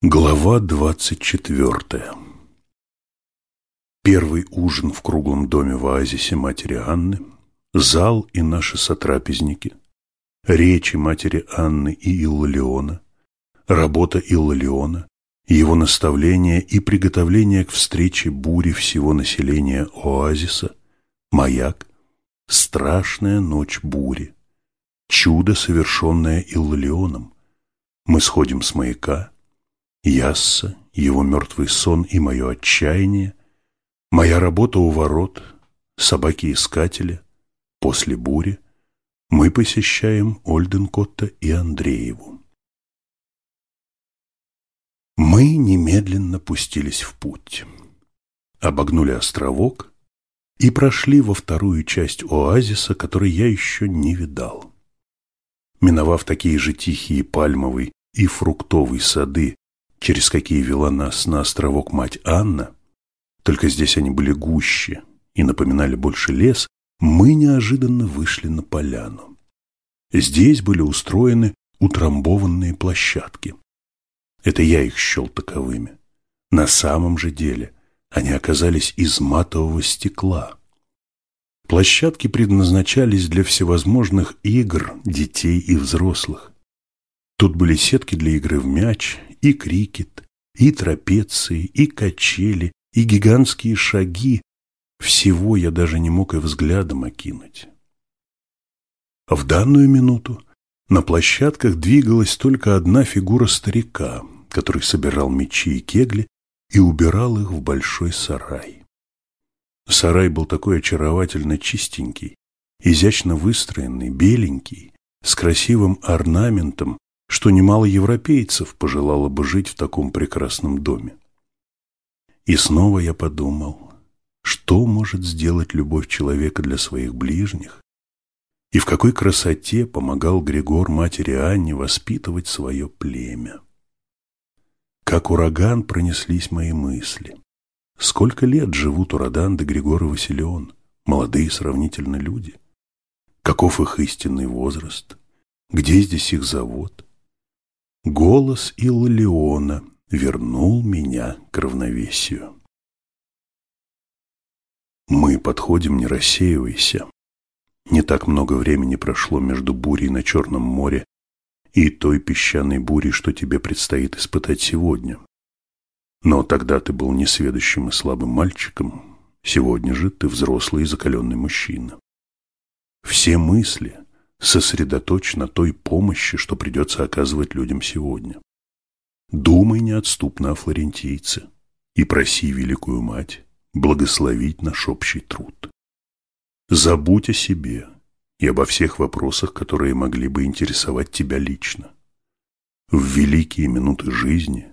Глава двадцать четвертая Первый ужин в круглом доме в оазисе матери Анны, зал и наши сотрапезники, речи матери Анны и Иллалиона, работа Иллалиона, его наставления и приготовление к встрече бури всего населения оазиса, маяк, страшная ночь бури, чудо, совершенное Иллалионом. Мы сходим с маяка, Ясса, его мертвый сон и мое отчаяние, моя работа у ворот, собаки-искатели, после бури, мы посещаем Ольденкотта и Андрееву. Мы немедленно пустились в путь, обогнули островок и прошли во вторую часть оазиса, который я еще не видал. Миновав такие же тихие пальмовый и фруктовые сады, через какие вела нас на островок мать Анна, только здесь они были гуще и напоминали больше лес, мы неожиданно вышли на поляну. Здесь были устроены утрамбованные площадки. Это я их счел таковыми. На самом же деле они оказались из матового стекла. Площадки предназначались для всевозможных игр детей и взрослых. Тут были сетки для игры в мяч, и крикет, и трапеции, и качели, и гигантские шаги. Всего я даже не мог и взглядом окинуть. В данную минуту на площадках двигалась только одна фигура старика, который собирал мечи и кегли и убирал их в большой сарай. Сарай был такой очаровательно чистенький, изящно выстроенный, беленький, с красивым орнаментом что немало европейцев пожелало бы жить в таком прекрасном доме. И снова я подумал, что может сделать любовь человека для своих ближних, и в какой красоте помогал Григор матери Анне воспитывать свое племя. Как ураган пронеслись мои мысли. Сколько лет живут Урадан да Григор и Василион, молодые сравнительно люди? Каков их истинный возраст? Где здесь их завод? Голос Иллиона вернул меня к равновесию. Мы подходим, не рассеивайся. Не так много времени прошло между бурей на Черном море и той песчаной бурей, что тебе предстоит испытать сегодня. Но тогда ты был несведущим и слабым мальчиком, сегодня же ты взрослый и закаленный мужчина. Все мысли, сосредоточь на той помощи, что придется оказывать людям сегодня. Думай неотступно о флорентийце и проси Великую Мать благословить наш общий труд. Забудь о себе и обо всех вопросах, которые могли бы интересовать тебя лично. В великие минуты жизни,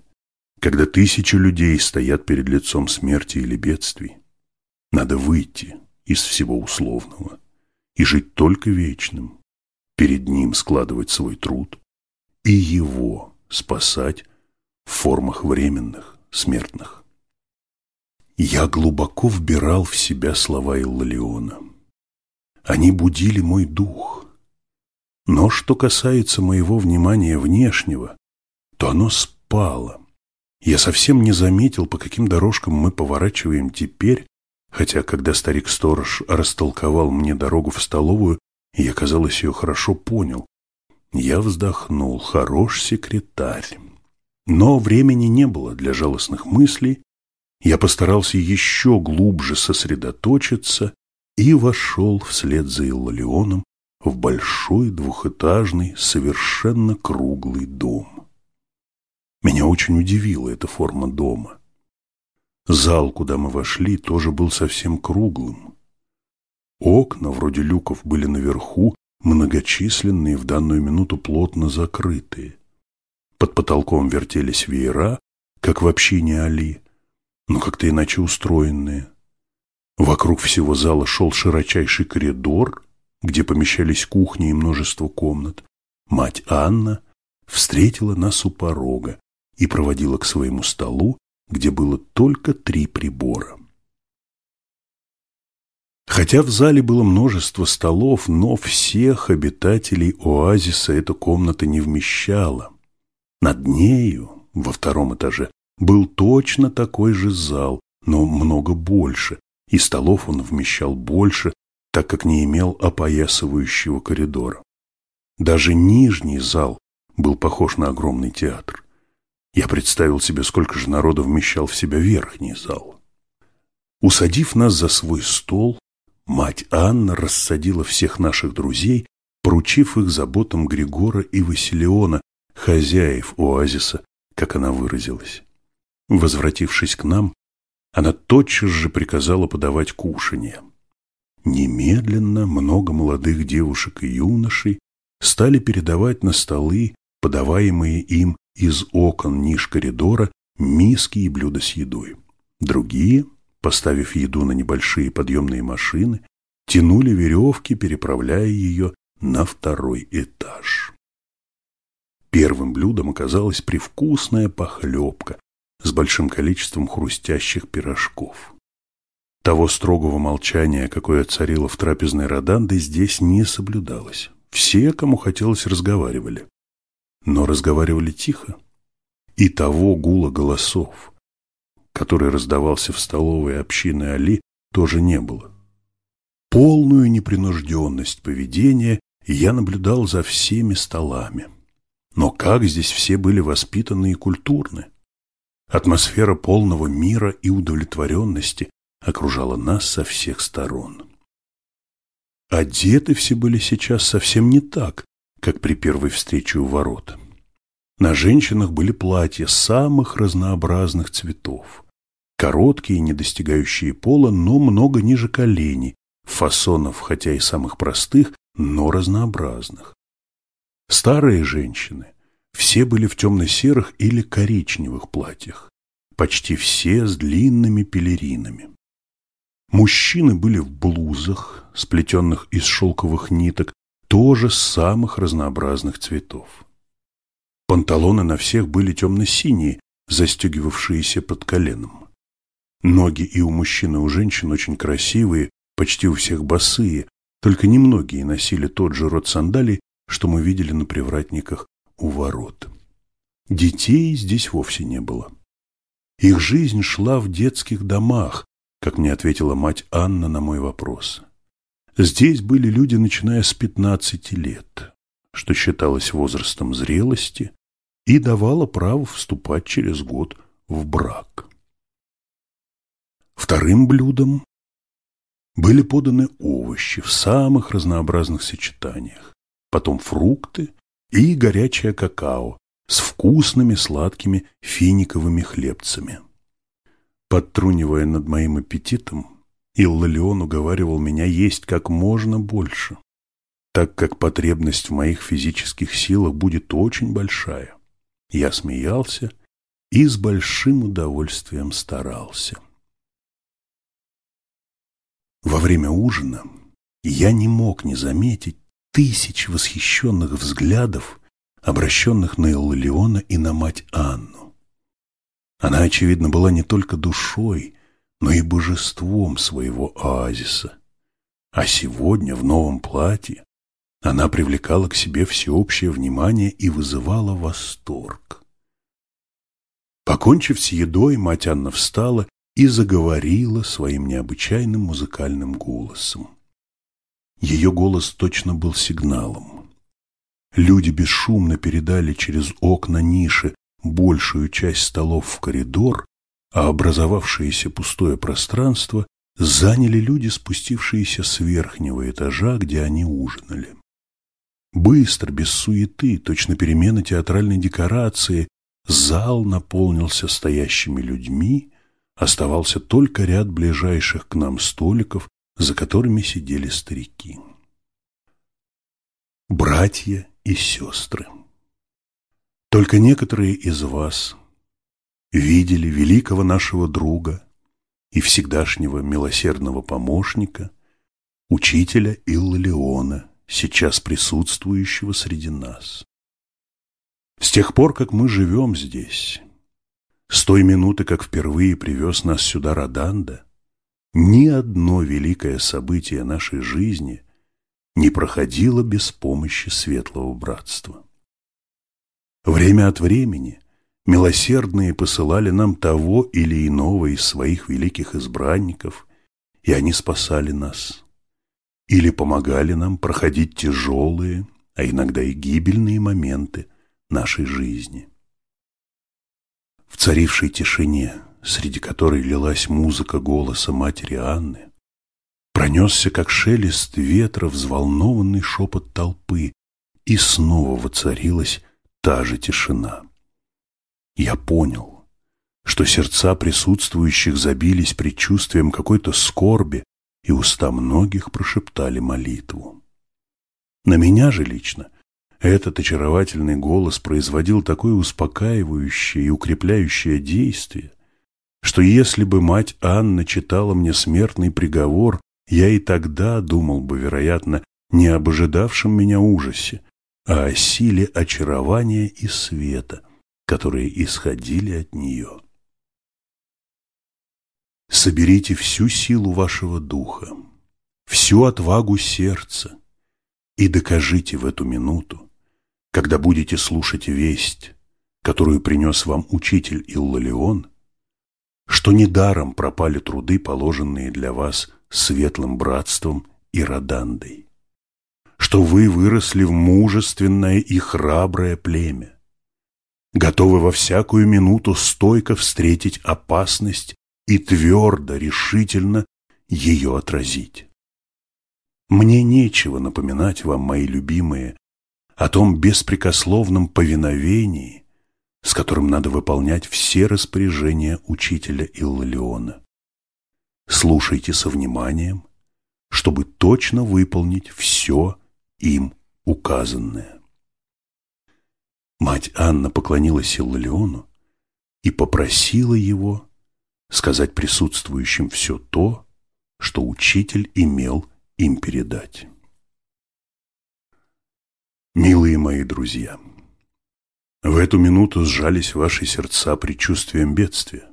когда тысячи людей стоят перед лицом смерти или бедствий, надо выйти из всего условного и жить только вечным, перед ним складывать свой труд и его спасать в формах временных, смертных. Я глубоко вбирал в себя слова Иллалиона. Они будили мой дух. Но что касается моего внимания внешнего, то оно спало. Я совсем не заметил, по каким дорожкам мы поворачиваем теперь, хотя когда старик-сторож растолковал мне дорогу в столовую, я, казалось, ее хорошо понял. Я вздохнул. Хорош секретарь. Но времени не было для жалостных мыслей. Я постарался еще глубже сосредоточиться и вошел вслед за Иллалионом в большой двухэтажный, совершенно круглый дом. Меня очень удивила эта форма дома. Зал, куда мы вошли, тоже был совсем круглым. Окна, вроде люков, были наверху, многочисленные, в данную минуту плотно закрытые. Под потолком вертелись веера, как в общине Али, но как-то иначе устроенные. Вокруг всего зала шел широчайший коридор, где помещались кухни и множество комнат. Мать Анна встретила нас у порога и проводила к своему столу, где было только три прибора. Хотя в зале было множество столов, но всех обитателей оазиса эта комната не вмещала. Над нею, во втором этаже был точно такой же зал, но много больше, и столов он вмещал больше, так как не имел опоясывающего коридора. Даже нижний зал был похож на огромный театр. Я представил себе, сколько же народу вмещал в себя верхний зал. Усадив нас за свой стол, мать Анна рассадила всех наших друзей, поручив их заботам Григора и Василиона, хозяев оазиса, как она выразилась. Возвратившись к нам, она тотчас же приказала подавать кушанье. Немедленно много молодых девушек и юношей стали передавать на столы, подаваемые им из окон ниш коридора, миски и блюда с едой. Другие, поставив еду на небольшие подъемные машины, тянули веревки, переправляя ее на второй этаж. Первым блюдом оказалась привкусная похлебка с большим количеством хрустящих пирожков. Того строгого молчания, какое царило в трапезной Роданды, здесь не соблюдалось. Все, кому хотелось, разговаривали. Но разговаривали тихо. И того гула голосов, который раздавался в столовой общины Али, тоже не было. Полную непринужденность поведения я наблюдал за всеми столами. Но как здесь все были воспитаны и культурны? Атмосфера полного мира и удовлетворенности окружала нас со всех сторон. Одеты все были сейчас совсем не так, как при первой встрече у ворот. На женщинах были платья самых разнообразных цветов. Короткие, не достигающие пола, но много ниже коленей, фасонов, хотя и самых простых, но разнообразных. Старые женщины все были в темно-серых или коричневых платьях, почти все с длинными пелеринами. Мужчины были в блузах, сплетенных из шелковых ниток, тоже самых разнообразных цветов. Панталоны на всех были темно-синие, застегивавшиеся под коленом. Ноги и у мужчин, и у женщин очень красивые, почти у всех босые, только немногие носили тот же род сандалий, что мы видели на привратниках у ворот. Детей здесь вовсе не было. Их жизнь шла в детских домах, как мне ответила мать Анна на мой вопрос. Здесь были люди, начиная с 15 лет, что считалось возрастом зрелости и давало право вступать через год в брак. Вторым блюдом были поданы овощи в самых разнообразных сочетаниях, потом фрукты и горячее какао с вкусными сладкими финиковыми хлебцами. Подтрунивая над моим аппетитом, Иллалион уговаривал меня есть как можно больше, так как потребность в моих физических силах будет очень большая. Я смеялся и с большим удовольствием старался. Во время ужина я не мог не заметить тысяч восхищенных взглядов, обращенных на Иллалиона и на мать Анну. Она, очевидно, была не только душой, но и божеством своего оазиса. А сегодня в новом платье она привлекала к себе всеобщее внимание и вызывала восторг. Покончив с едой, мать Анна встала и заговорила своим необычайным музыкальным голосом. Ее голос точно был сигналом. Люди бесшумно передали через окна ниши большую часть столов в коридор, а образовавшееся пустое пространство заняли люди, спустившиеся с верхнего этажа, где они ужинали. Быстро, без суеты, точно перемены театральной декорации, зал наполнился стоящими людьми, оставался только ряд ближайших к нам столиков, за которыми сидели старики. Братья и сестры, только некоторые из вас видели великого нашего друга и всегдашнего милосердного помощника, учителя Иллалиона, сейчас присутствующего среди нас. С тех пор, как мы живем здесь, с той минуты, как впервые привез нас сюда Роданда, ни одно великое событие нашей жизни не проходило без помощи Светлого Братства. Время от времени Милосердные посылали нам того или иного из своих великих избранников, и они спасали нас. Или помогали нам проходить тяжелые, а иногда и гибельные моменты нашей жизни. Царившей тишине, среди которой лилась музыка голоса матери Анны, пронесся, как шелест ветра, взволнованный шепот толпы, и снова воцарилась та же тишина. Я понял, что сердца присутствующих забились предчувствием какой-то скорби, и уста многих прошептали молитву. На меня же лично этот очаровательный голос производил такое успокаивающее и укрепляющее действие, что если бы мать Анна читала мне смертный приговор, я и тогда думал бы, вероятно, не об ожидавшем меня ужасе, а о силе очарования и света, которые исходили от нее. Соберите всю силу вашего духа, всю отвагу сердца и докажите в эту минуту, когда будете слушать весть, которую принес вам учитель Иллалион, что недаром пропали труды, положенные для вас светлым братством и Родандой, что вы выросли в мужественное и храброе племя, готовы во всякую минуту стойко встретить опасность и твердо, решительно ее отразить. Мне нечего напоминать вам, мои любимые, о том беспрекословном повиновении, с которым надо выполнять все распоряжения учителя Иллиона. Слушайте со вниманием, чтобы точно выполнить все им указанное. Мать Анна поклонилась Иллиону и попросила его сказать присутствующим все то, что учитель имел им передать. Милые мои друзья, в эту минуту сжались ваши сердца предчувствием бедствия.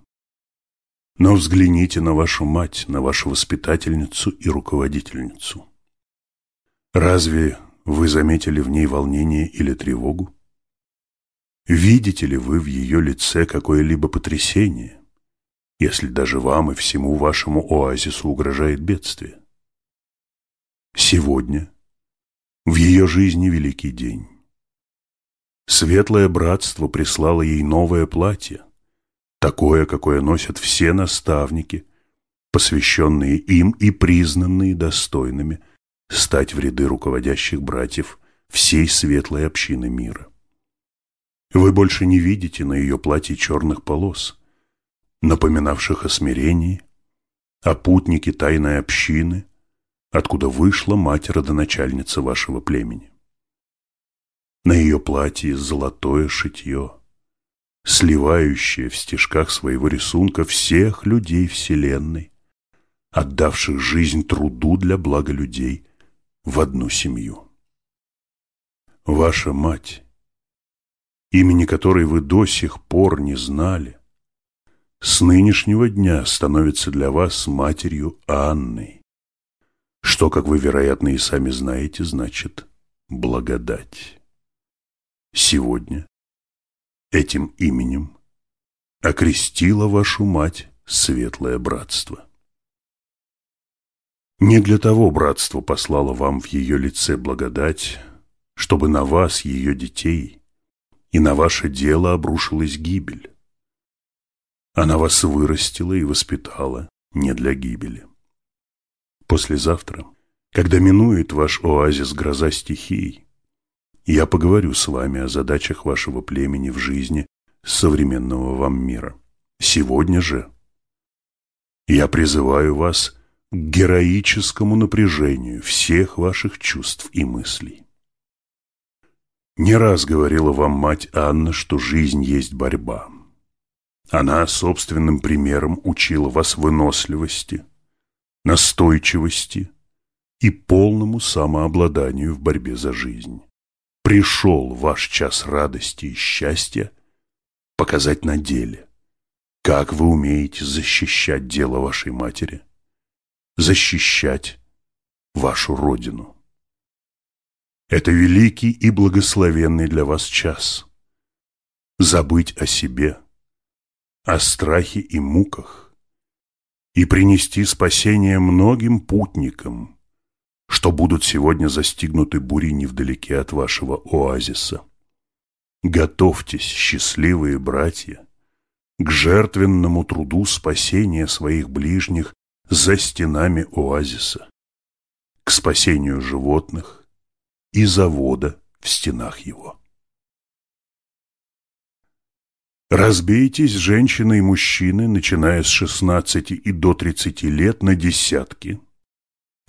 Но взгляните на вашу мать, на вашу воспитательницу и руководительницу. Разве вы заметили в ней волнение или тревогу? Видите ли вы в ее лице какое-либо потрясение, если даже вам и всему вашему оазису угрожает бедствие? Сегодня в ее жизни великий день. Светлое братство прислало ей новое платье, такое, какое носят все наставники, посвященные им и признанные достойными стать в ряды руководящих братьев всей светлой общины мира. Вы больше не видите на ее платье черных полос, напоминавших о смирении, о путнике тайной общины – откуда вышла мать-родоначальница вашего племени. На ее платье золотое шитье, сливающее в стежках своего рисунка всех людей Вселенной, отдавших жизнь труду для блага людей в одну семью. Ваша мать, имени которой вы до сих пор не знали, с нынешнего дня становится для вас матерью Анной, что, как вы, вероятно, и сами знаете, значит благодать. Сегодня этим именем окрестила вашу мать Светлое Братство. Не для того братство послало вам в ее лице благодать, чтобы на вас, ее детей, и на ваше дело обрушилась гибель. Она вас вырастила и воспитала не для гибели. Послезавтра, когда минует ваш оазис гроза стихий, я поговорю с вами о задачах вашего племени в жизни современного вам мира. Сегодня же я призываю вас к героическому напряжению всех ваших чувств и мыслей. Не раз говорила вам мать Анна, что жизнь есть борьба. Она собственным примером учила вас выносливости, настойчивости и полному самообладанию в борьбе за жизнь. Пришел ваш час радости и счастья показать на деле, как вы умеете защищать дело вашей матери, защищать вашу родину. Это великий и благословенный для вас час. забыть о себе, о страхе и муках и принести спасение многим путникам, что будут сегодня застигнуты бури невдалеке от вашего оазиса. Готовьтесь, счастливые братья, к жертвенному труду спасения своих ближних за стенами оазиса, к спасению животных и завода в стенах его. Разбейтесь, женщины и мужчины, начиная с 16 и до 30 лет, на десятки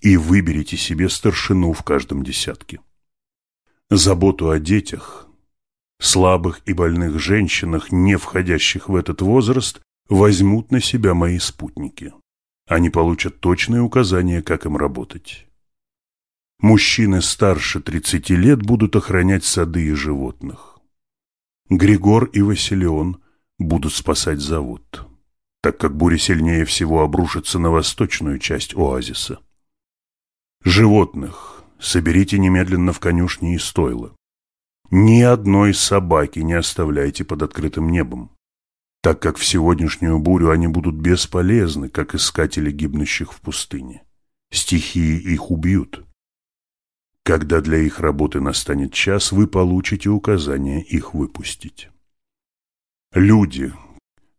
и выберите себе старшину в каждом десятке. Заботу о детях, слабых и больных женщинах, не входящих в этот возраст, возьмут на себя мои спутники. Они получат точные указания, как им работать. Мужчины старше 30 лет будут охранять сады и животных. Григор и Василион будут спасать завод, так как буря сильнее всего обрушится на восточную часть оазиса. Животных соберите немедленно в конюшни и стойла. Ни одной собаки не оставляйте под открытым небом, так как в сегодняшнюю бурю они будут бесполезны, как искатели гибнущих в пустыне. Стихии их убьют. Когда для их работы настанет час, вы получите указание их выпустить. Люди,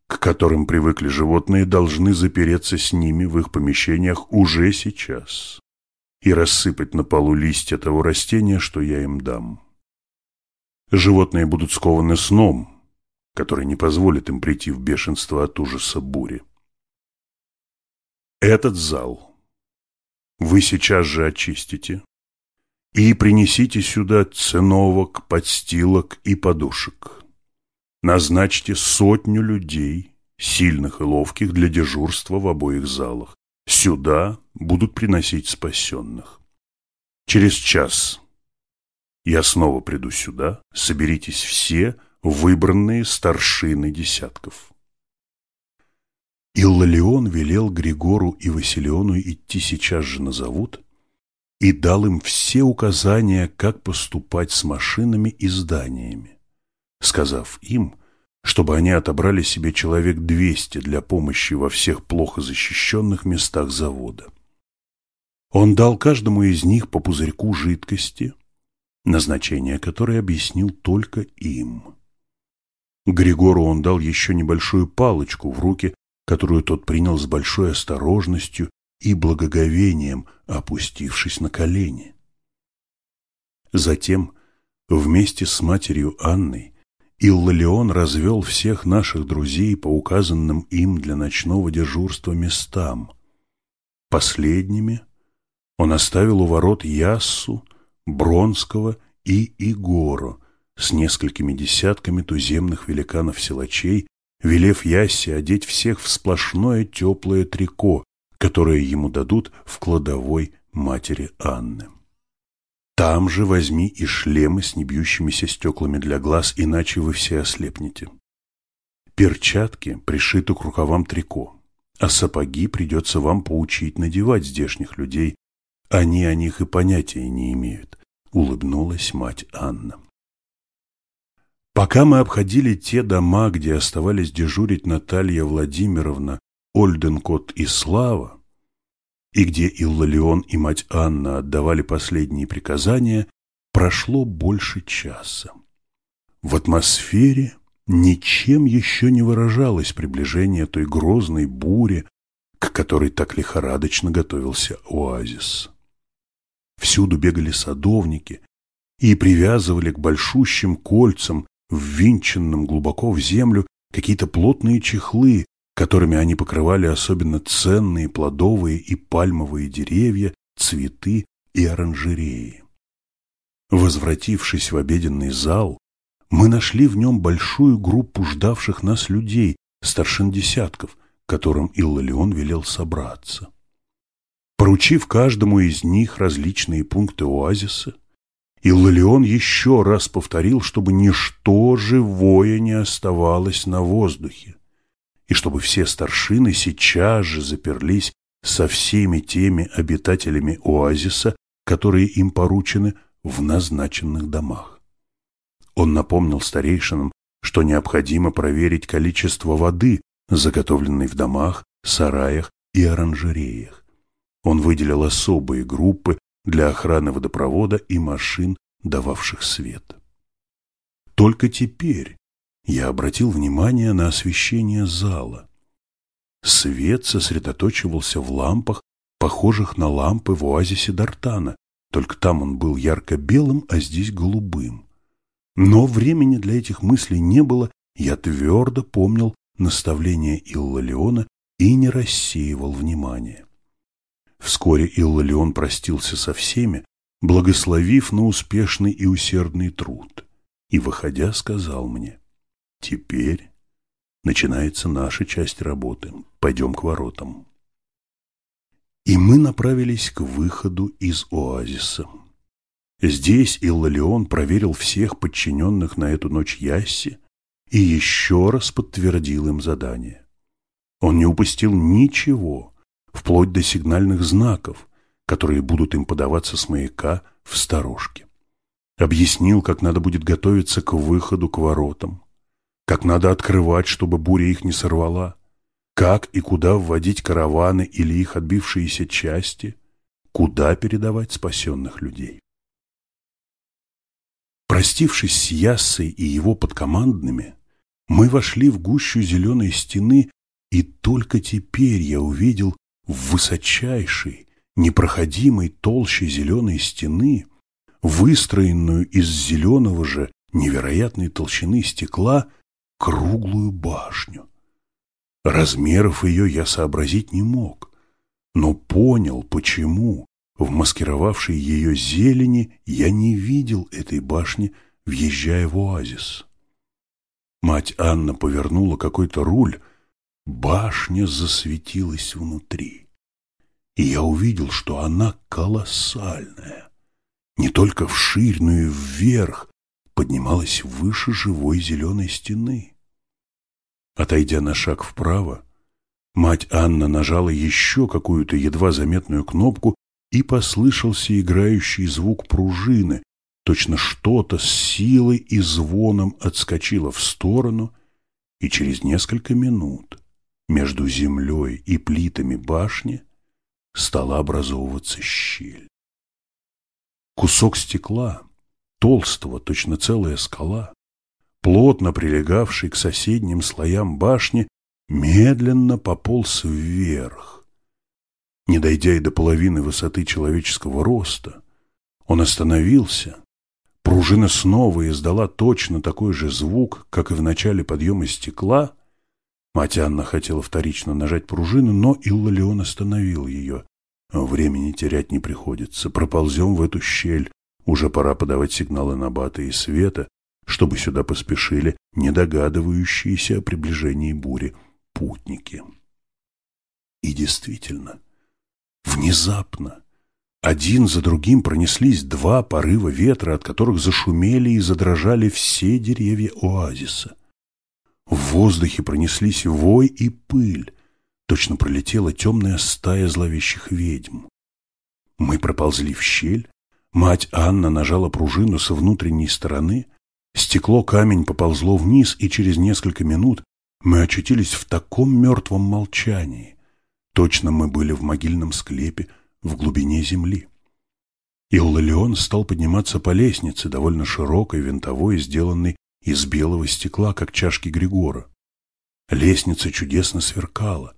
к которым привыкли животные, должны запереться с ними в их помещениях уже сейчас и рассыпать на полу листья того растения, что я им дам. Животные будут скованы сном, который не позволит им прийти в бешенство от ужаса бури. Этот зал вы сейчас же очистите, и принесите сюда циновок, подстилок и подушек. Назначьте сотню людей, сильных и ловких для дежурства в обоих залах. Сюда будут приносить спасенных. Через час я снова приду сюда, соберитесь все выбранные старшины десятков. Иллалион велел Григору и Василиону идти сейчас же на завод и дал им все указания, как поступать с машинами и зданиями, сказав им, чтобы они отобрали себе человек 200 для помощи во всех плохо защищенных местах завода. Он дал каждому из них по пузырьку жидкости, назначение которой объяснил только им. Григору он дал еще небольшую палочку в руки, которую тот принял с большой осторожностью и благоговением, опустившись на колени. Затем, вместе с матерью Анной, Иллалион развел всех наших друзей по указанным им для ночного дежурства местам. Последними он оставил у ворот Яссу, Бронского и Игору с несколькими десятками туземных великанов-силачей, велев Яссе одеть всех в сплошное теплое трико, которое ему дадут в кладовой матери Анны. Там же возьми и шлемы с небьющимися стеклами для глаз, иначе вы все ослепнете. Перчатки пришиты к рукавам трико, а сапоги придется вам поучить надевать здешних людей, они о них и понятия не имеют, улыбнулась мать Анна. Пока мы обходили те дома, где оставались дежурить Наталья Владимировна, Ольденкот и Слава, и где Иллалион и мать Анна отдавали последние приказания, прошло больше часа. В атмосфере ничем еще не выражалось приближение той грозной бури, к которой так лихорадочно готовился оазис. Всюду бегали садовники и привязывали к большущим кольцам, ввинченным глубоко в землю, какие-то плотные чехлы, которыми они покрывали особенно ценные плодовые и пальмовые деревья, цветы и оранжереи. Возвратившись в обеденный зал, мы нашли в нем большую группу ждавших нас людей, старшин десятков, которым Иллалион велел собраться. Поручив каждому из них различные пункты оазиса, Иллалион еще раз повторил, чтобы ничто живое не оставалось на воздухе и чтобы все старшины сейчас же заперлись со всеми теми обитателями оазиса, которые им поручены в назначенных домах. Он напомнил старейшинам, что необходимо проверить количество воды, заготовленной в домах, сараях и оранжереях. Он выделил особые группы для охраны водопровода и машин, дававших свет. Только теперь я обратил внимание на освещение зала. Свет сосредоточивался в лампах, похожих на лампы в оазисе Дартана, только там он был ярко-белым, а здесь голубым. Но времени для этих мыслей не было, я твердо помнил наставление Иллалиона и не рассеивал внимания. Вскоре Иллалион простился со всеми, благословив на успешный и усердный труд, и, выходя, сказал мне, «Теперь начинается наша часть работы, пойдем к воротам». И мы направились к выходу из оазиса. Здесь Иллалион проверил всех подчиненных на эту ночь Ясси и еще раз подтвердил им задание. Он не упустил ничего, вплоть до сигнальных знаков, которые будут им подаваться с маяка в сторожке. Объяснил, как надо будет готовиться к выходу к воротам, как надо открывать, чтобы буря их не сорвала, как и куда вводить караваны или их отбившиеся части, куда передавать спасенных людей. Простившись с Яссой и его подкомандными, мы вошли в гущу зеленой стены, и только теперь я увидел в высочайшей, непроходимой толще зеленой стены, выстроенную из зеленого же невероятной толщины стекла, круглую башню. Размеров ее я сообразить не мог, но понял, почему в маскировавшей ее зелени я не видел этой башни, въезжая в оазис. Мать Анна повернула какой-то руль, башня засветилась внутри. И я увидел, что она колоссальная. Не только вширь, но и вверх поднималась выше живой зеленой стены. Отойдя на шаг вправо, мать Анна нажала еще какую-то едва заметную кнопку, и послышался играющий звук пружины. Точно что-то с силой и звоном отскочило в сторону, и через несколько минут между землей и плитами башни стала образовываться щель. Кусок стекла, толстого, точно целая скала, плотно прилегавший к соседним слоям башни, медленно пополз вверх. Не дойдя и до половины высоты человеческого роста, он остановился. Пружина снова издала точно такой же звук, как и в начале подъема стекла. Мать Анна хотела вторично нажать пружину, но Иллалион остановил ее. Времени терять не приходится. Проползем в эту щель. Уже пора подавать сигналы на баты и света, чтобы сюда поспешили недогадывающиеся о приближении бури путники. И действительно, внезапно, один за другим пронеслись два порыва ветра, от которых зашумели и задрожали все деревья оазиса. В воздухе пронеслись вой и пыль, точно пролетела темная стая зловещих ведьм. Мы проползли в щель, мать Анна нажала пружину со внутренней стороны, Стекло камень поползло вниз, и через несколько минут мы очутились в таком мертвом молчании. Точно мы были в могильном склепе в глубине земли. Иллалион стал подниматься по лестнице, довольно широкой, винтовой, сделанной из белого стекла, как чашки Григора. Лестница чудесно сверкала,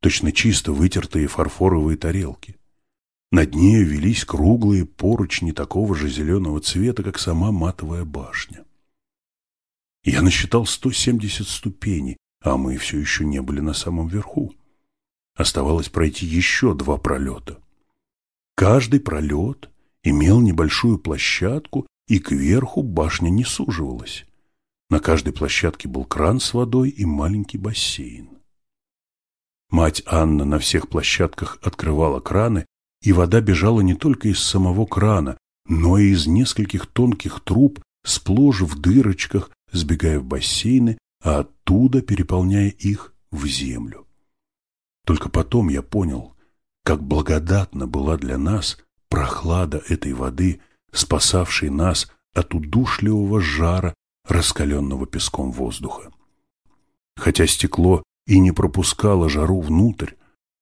точно чисто вытертые фарфоровые тарелки. Над ней велись круглые поручни такого же зеленого цвета, как сама матовая башня. Я насчитал 170 ступеней, а мы все еще не были на самом верху. Оставалось пройти еще два пролета. Каждый пролет имел небольшую площадку, и кверху башня не суживалась. На каждой площадке был кран с водой и маленький бассейн. Мать Анна на всех площадках открывала краны, и вода бежала не только из самого крана, но и из нескольких тонких труб, сплошь в дырочках, сбегая в бассейны, а оттуда переполняя их в землю. Только потом я понял, как благодатна была для нас прохлада этой воды, спасавшей нас от удушливого жара раскаленного песком воздуха. Хотя стекло и не пропускало жару внутрь,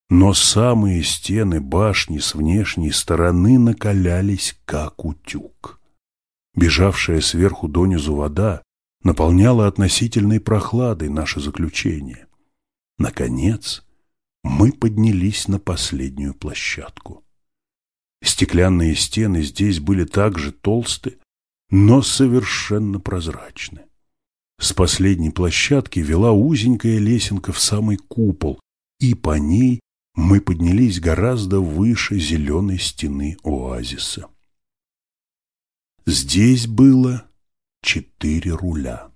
но самые стены башни с внешней стороны накалялись, как утюг. Бежавшая сверху донизу вода наполняла относительной прохладой наше заключение. Наконец, мы поднялись на последнюю площадку. Стеклянные стены здесь были также толсты, но совершенно прозрачны. С последней площадки вела узенькая лесенка в самый купол, и по ней мы поднялись гораздо выше зеленой стены оазиса. Здесь было четыре руля.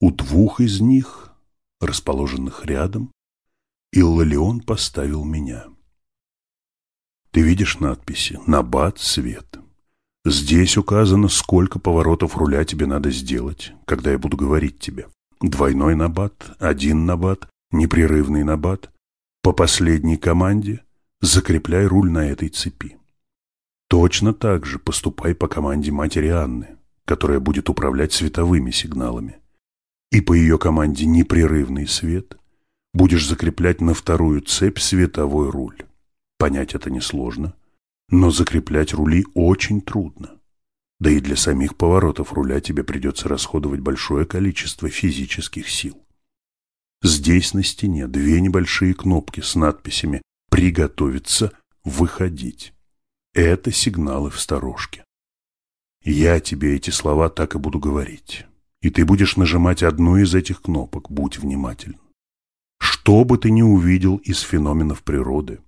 У двух из них, расположенных рядом, Иллалион поставил меня. Ты видишь надписи «Набат свет». Здесь указано, сколько поворотов руля тебе надо сделать, когда я буду говорить тебе. Двойной набат, один набат, непрерывный набат. По последней команде закрепляй руль на этой цепи. Точно так же поступай по команде матери Анны, которая будет управлять световыми сигналами. И по ее команде «непрерывный свет» будешь закреплять на вторую цепь световой руль. Понять это несложно но закреплять рули очень трудно. Да и для самих поворотов руля тебе придется расходовать большое количество физических сил. Здесь на стене две небольшие кнопки с надписями «Приготовиться», «Выходить». Это сигналы в сторожке. Я тебе эти слова так и буду говорить. И ты будешь нажимать одну из этих кнопок, будь внимателен. Что бы ты ни увидел из феноменов природы,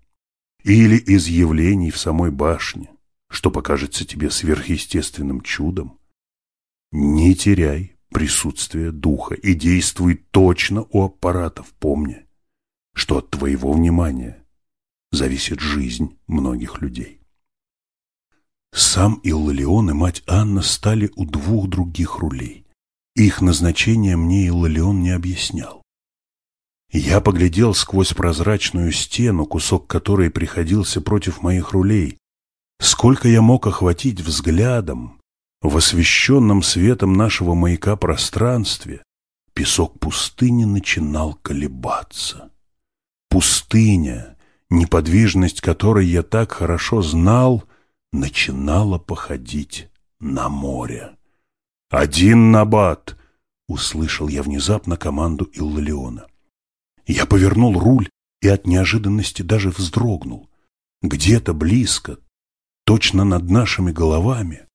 или из явлений в самой башне, что покажется тебе сверхъестественным чудом, не теряй присутствие духа и действуй точно у аппаратов, помня, что от твоего внимания зависит жизнь многих людей. Сам Иллалион и мать Анна стали у двух других рулей. Их назначение мне Иллалион не объяснял. Я поглядел сквозь прозрачную стену, кусок которой приходился против моих рулей. Сколько я мог охватить взглядом в освещенном светом нашего маяка пространстве, песок пустыни начинал колебаться. Пустыня, неподвижность которой я так хорошо знал, начинала походить на море. «Один набат!» — услышал я внезапно команду Иллалиона. Я повернул руль и от неожиданности даже вздрогнул. Где-то близко, точно над нашими головами,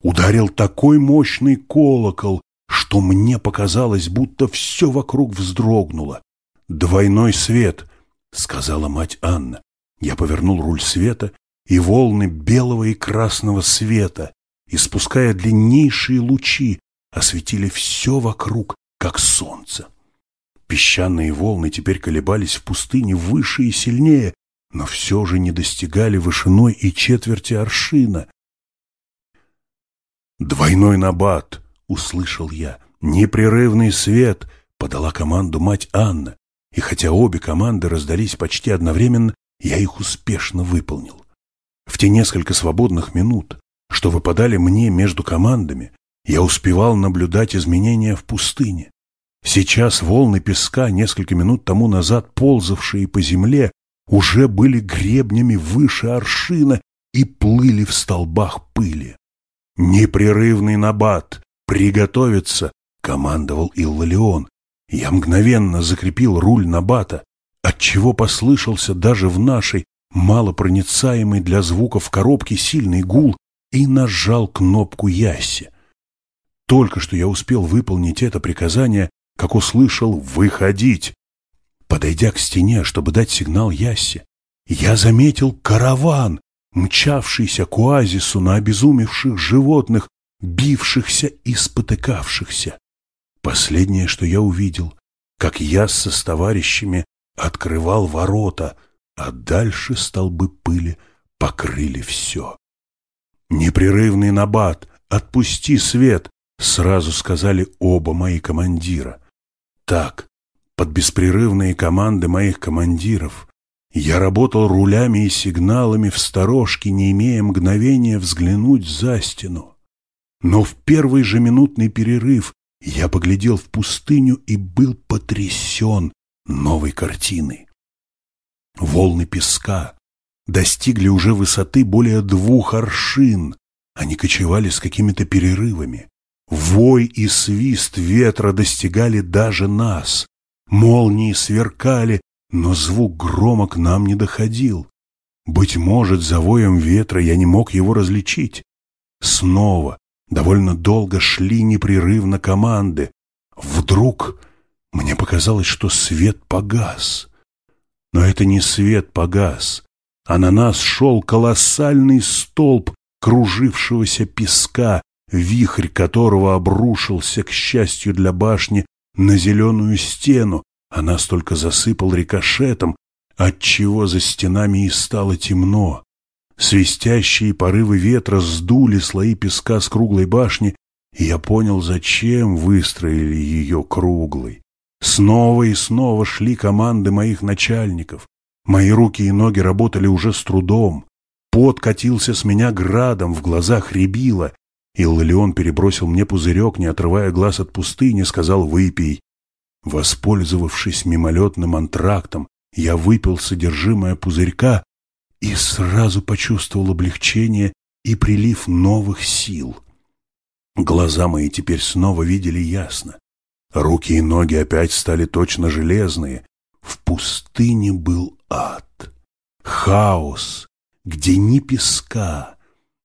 ударил такой мощный колокол, что мне показалось, будто все вокруг вздрогнуло. «Двойной свет», — сказала мать Анна. Я повернул руль света, и волны белого и красного света, испуская длиннейшие лучи, осветили все вокруг, как солнце. Песчаные волны теперь колебались в пустыне выше и сильнее, но все же не достигали вышиной и четверти аршина. «Двойной набат!» — услышал я. «Непрерывный свет!» — подала команду мать Анна. И хотя обе команды раздались почти одновременно, я их успешно выполнил. В те несколько свободных минут, что выпадали мне между командами, я успевал наблюдать изменения в пустыне. Сейчас волны песка, несколько минут тому назад ползавшие по земле, уже были гребнями выше аршина и плыли в столбах пыли. «Непрерывный набат! Приготовиться!» — командовал Иллалион. Я мгновенно закрепил руль набата, отчего послышался даже в нашей малопроницаемой для звуков коробке сильный гул и нажал кнопку Яси. Только что я успел выполнить это приказание, как услышал «выходить». Подойдя к стене, чтобы дать сигнал Яссе, я заметил караван, мчавшийся к оазису на обезумевших животных, бившихся и спотыкавшихся. Последнее, что я увидел, как Ясса с товарищами открывал ворота, а дальше столбы пыли покрыли все. «Непрерывный набат! Отпусти свет!» — сразу сказали оба мои командира. Так, под беспрерывные команды моих командиров, я работал рулями и сигналами в сторожке, не имея мгновения взглянуть за стену. Но в первый же минутный перерыв Я поглядел в пустыню и был потрясен новой картиной. Волны песка достигли уже высоты более двух аршин. Они кочевали с какими-то перерывами. Вой и свист ветра достигали даже нас. Молнии сверкали, но звук грома к нам не доходил. Быть может, за воем ветра я не мог его различить. Снова довольно долго шли непрерывно команды. Вдруг мне показалось, что свет погас. Но это не свет погас, а на нас шел колоссальный столб кружившегося песка, вихрь которого обрушился, к счастью для башни, на зеленую стену, а нас только засыпал рикошетом, отчего за стенами и стало темно. Свистящие порывы ветра сдули слои песка с круглой башни, и я понял, зачем выстроили ее круглой. Снова и снова шли команды моих начальников. Мои руки и ноги работали уже с трудом. Пот катился с меня градом, в глазах рябило. Иллион перебросил мне пузырек, не отрывая глаз от пустыни, сказал «выпей». Воспользовавшись мимолетным антрактом, я выпил содержимое пузырька и сразу почувствовал облегчение и прилив новых сил. Глаза мои теперь снова видели ясно. Руки и ноги опять стали точно железные. В пустыне был ад. Хаос, где ни песка,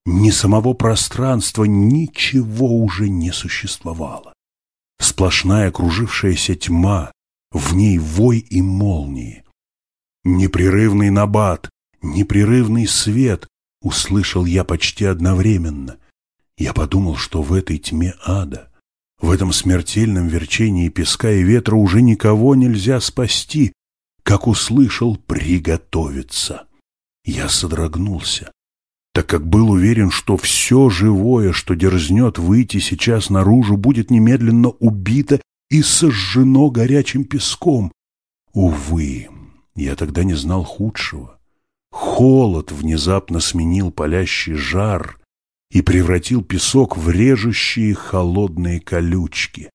ни самого пространства, ничего уже не существовало. Сплошная кружившаяся тьма, в ней вой и молнии. Непрерывный набат, непрерывный свет услышал я почти одновременно. Я подумал, что в этой тьме ада, в этом смертельном верчении песка и ветра уже никого нельзя спасти, как услышал «приготовиться». Я содрогнулся, так как был уверен, что все живое, что дерзнет выйти сейчас наружу, будет немедленно убито и сожжено горячим песком. Увы, я тогда не знал худшего. Холод внезапно сменил палящий жар и превратил песок в режущие холодные колючки.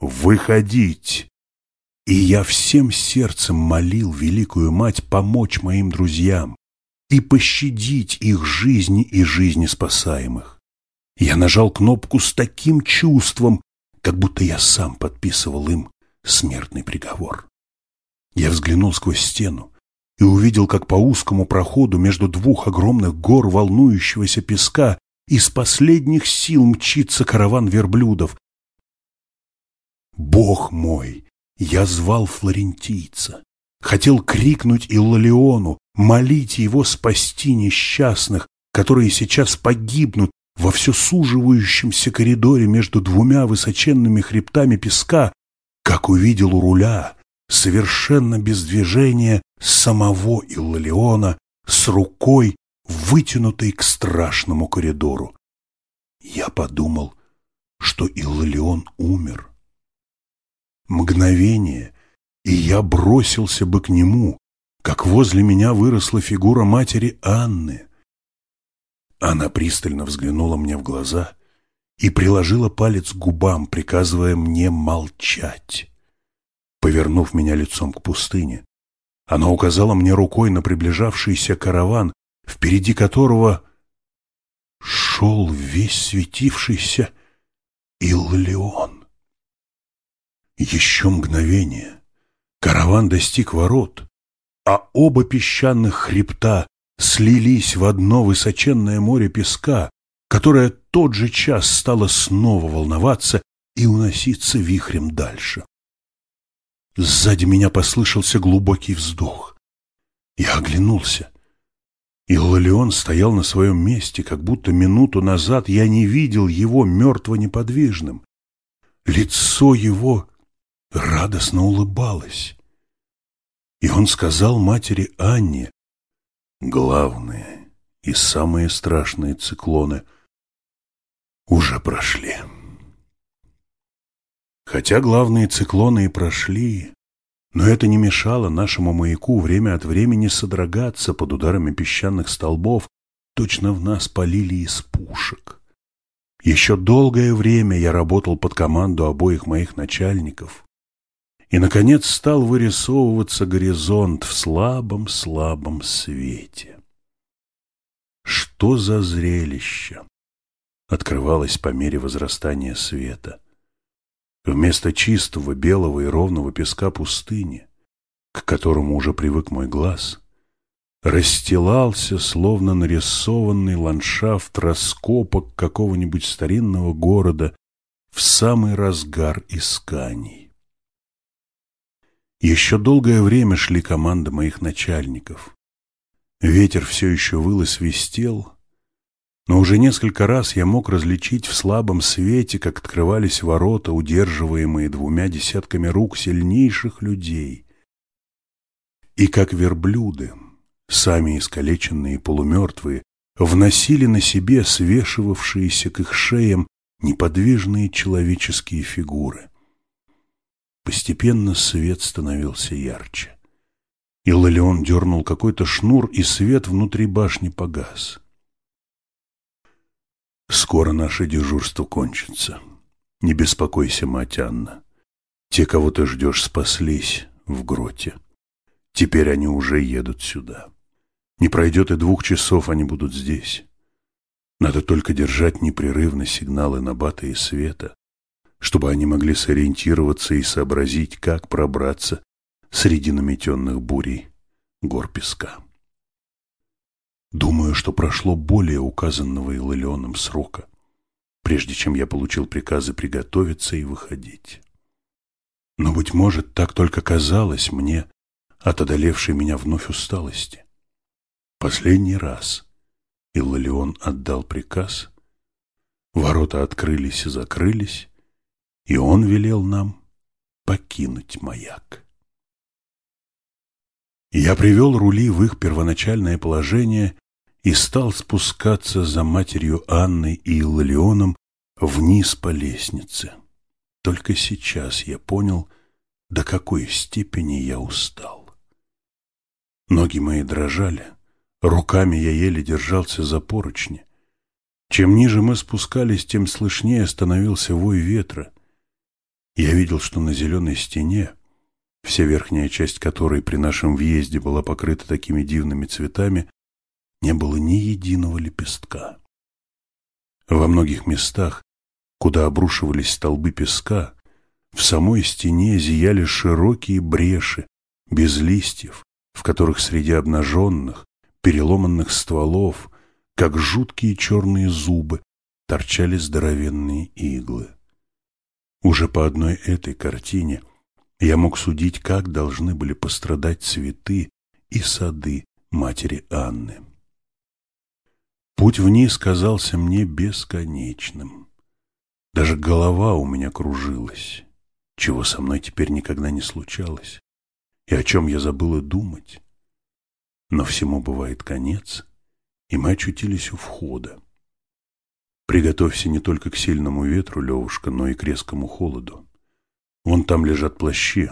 «Выходить!» И я всем сердцем молил Великую Мать помочь моим друзьям и пощадить их жизни и жизни спасаемых. Я нажал кнопку с таким чувством, как будто я сам подписывал им смертный приговор. Я взглянул сквозь стену и увидел, как по узкому проходу между двух огромных гор волнующегося песка из последних сил мчится караван верблюдов. Бог мой, я звал флорентийца, хотел крикнуть Иллалиону, молить его спасти несчастных, которые сейчас погибнут во все суживающемся коридоре между двумя высоченными хребтами песка, как увидел у руля совершенно без движения самого Иллалиона с рукой, вытянутой к страшному коридору. Я подумал, что Иллалион умер. Мгновение, и я бросился бы к нему, как возле меня выросла фигура матери Анны. Она пристально взглянула мне в глаза и приложила палец к губам, приказывая мне молчать повернув меня лицом к пустыне. Она указала мне рукой на приближавшийся караван, впереди которого шел весь светившийся Иллион. Еще мгновение. Караван достиг ворот, а оба песчаных хребта слились в одно высоченное море песка, которое тот же час стало снова волноваться и уноситься вихрем дальше. Сзади меня послышался глубокий вздох. Я оглянулся. И Лолеон стоял на своем месте, как будто минуту назад я не видел его мертво-неподвижным. Лицо его радостно улыбалось. И он сказал матери Анне, «Главные и самые страшные циклоны уже прошли». Хотя главные циклоны и прошли, но это не мешало нашему маяку время от времени содрогаться под ударами песчаных столбов, точно в нас полили из пушек. Еще долгое время я работал под команду обоих моих начальников, и, наконец, стал вырисовываться горизонт в слабом-слабом свете. Что за зрелище открывалось по мере возрастания света? Вместо чистого, белого и ровного песка пустыни, к которому уже привык мой глаз, расстилался, словно нарисованный ландшафт раскопок какого-нибудь старинного города в самый разгар исканий. Еще долгое время шли команды моих начальников. Ветер все еще выл и свистел, но уже несколько раз я мог различить в слабом свете, как открывались ворота, удерживаемые двумя десятками рук сильнейших людей, и как верблюды, сами искалеченные и полумертвые, вносили на себе свешивавшиеся к их шеям неподвижные человеческие фигуры. Постепенно свет становился ярче. Иллалион дернул какой-то шнур, и свет внутри башни погас. «Скоро наше дежурство кончится. Не беспокойся, мать Анна. Те, кого ты ждешь, спаслись в гроте. Теперь они уже едут сюда. Не пройдет и двух часов, они будут здесь. Надо только держать непрерывно сигналы Набата и Света, чтобы они могли сориентироваться и сообразить, как пробраться среди наметенных бурей гор песка. Думаю, что прошло более указанного Иларионом срока, прежде чем я получил приказы приготовиться и выходить. Но, быть может, так только казалось мне от одолевшей меня вновь усталости. Последний раз Иллалион отдал приказ, ворота открылись и закрылись, и он велел нам покинуть маяк. Я привел рули в их первоначальное положение и стал спускаться за матерью Анной и Иллионом вниз по лестнице. Только сейчас я понял, до какой степени я устал. Ноги мои дрожали, руками я еле держался за поручни. Чем ниже мы спускались, тем слышнее становился вой ветра. Я видел, что на зеленой стене, вся верхняя часть которой при нашем въезде была покрыта такими дивными цветами, не было ни единого лепестка. Во многих местах, куда обрушивались столбы песка, в самой стене зияли широкие бреши, без листьев, в которых среди обнаженных, переломанных стволов, как жуткие черные зубы, торчали здоровенные иглы. Уже по одной этой картине я мог судить, как должны были пострадать цветы и сады матери Анны. Путь вниз казался мне бесконечным. Даже голова у меня кружилась, чего со мной теперь никогда не случалось, и о чем я забыла думать. Но всему бывает конец, и мы очутились у входа. Приготовься не только к сильному ветру, Левушка, но и к резкому холоду. Вон там лежат плащи.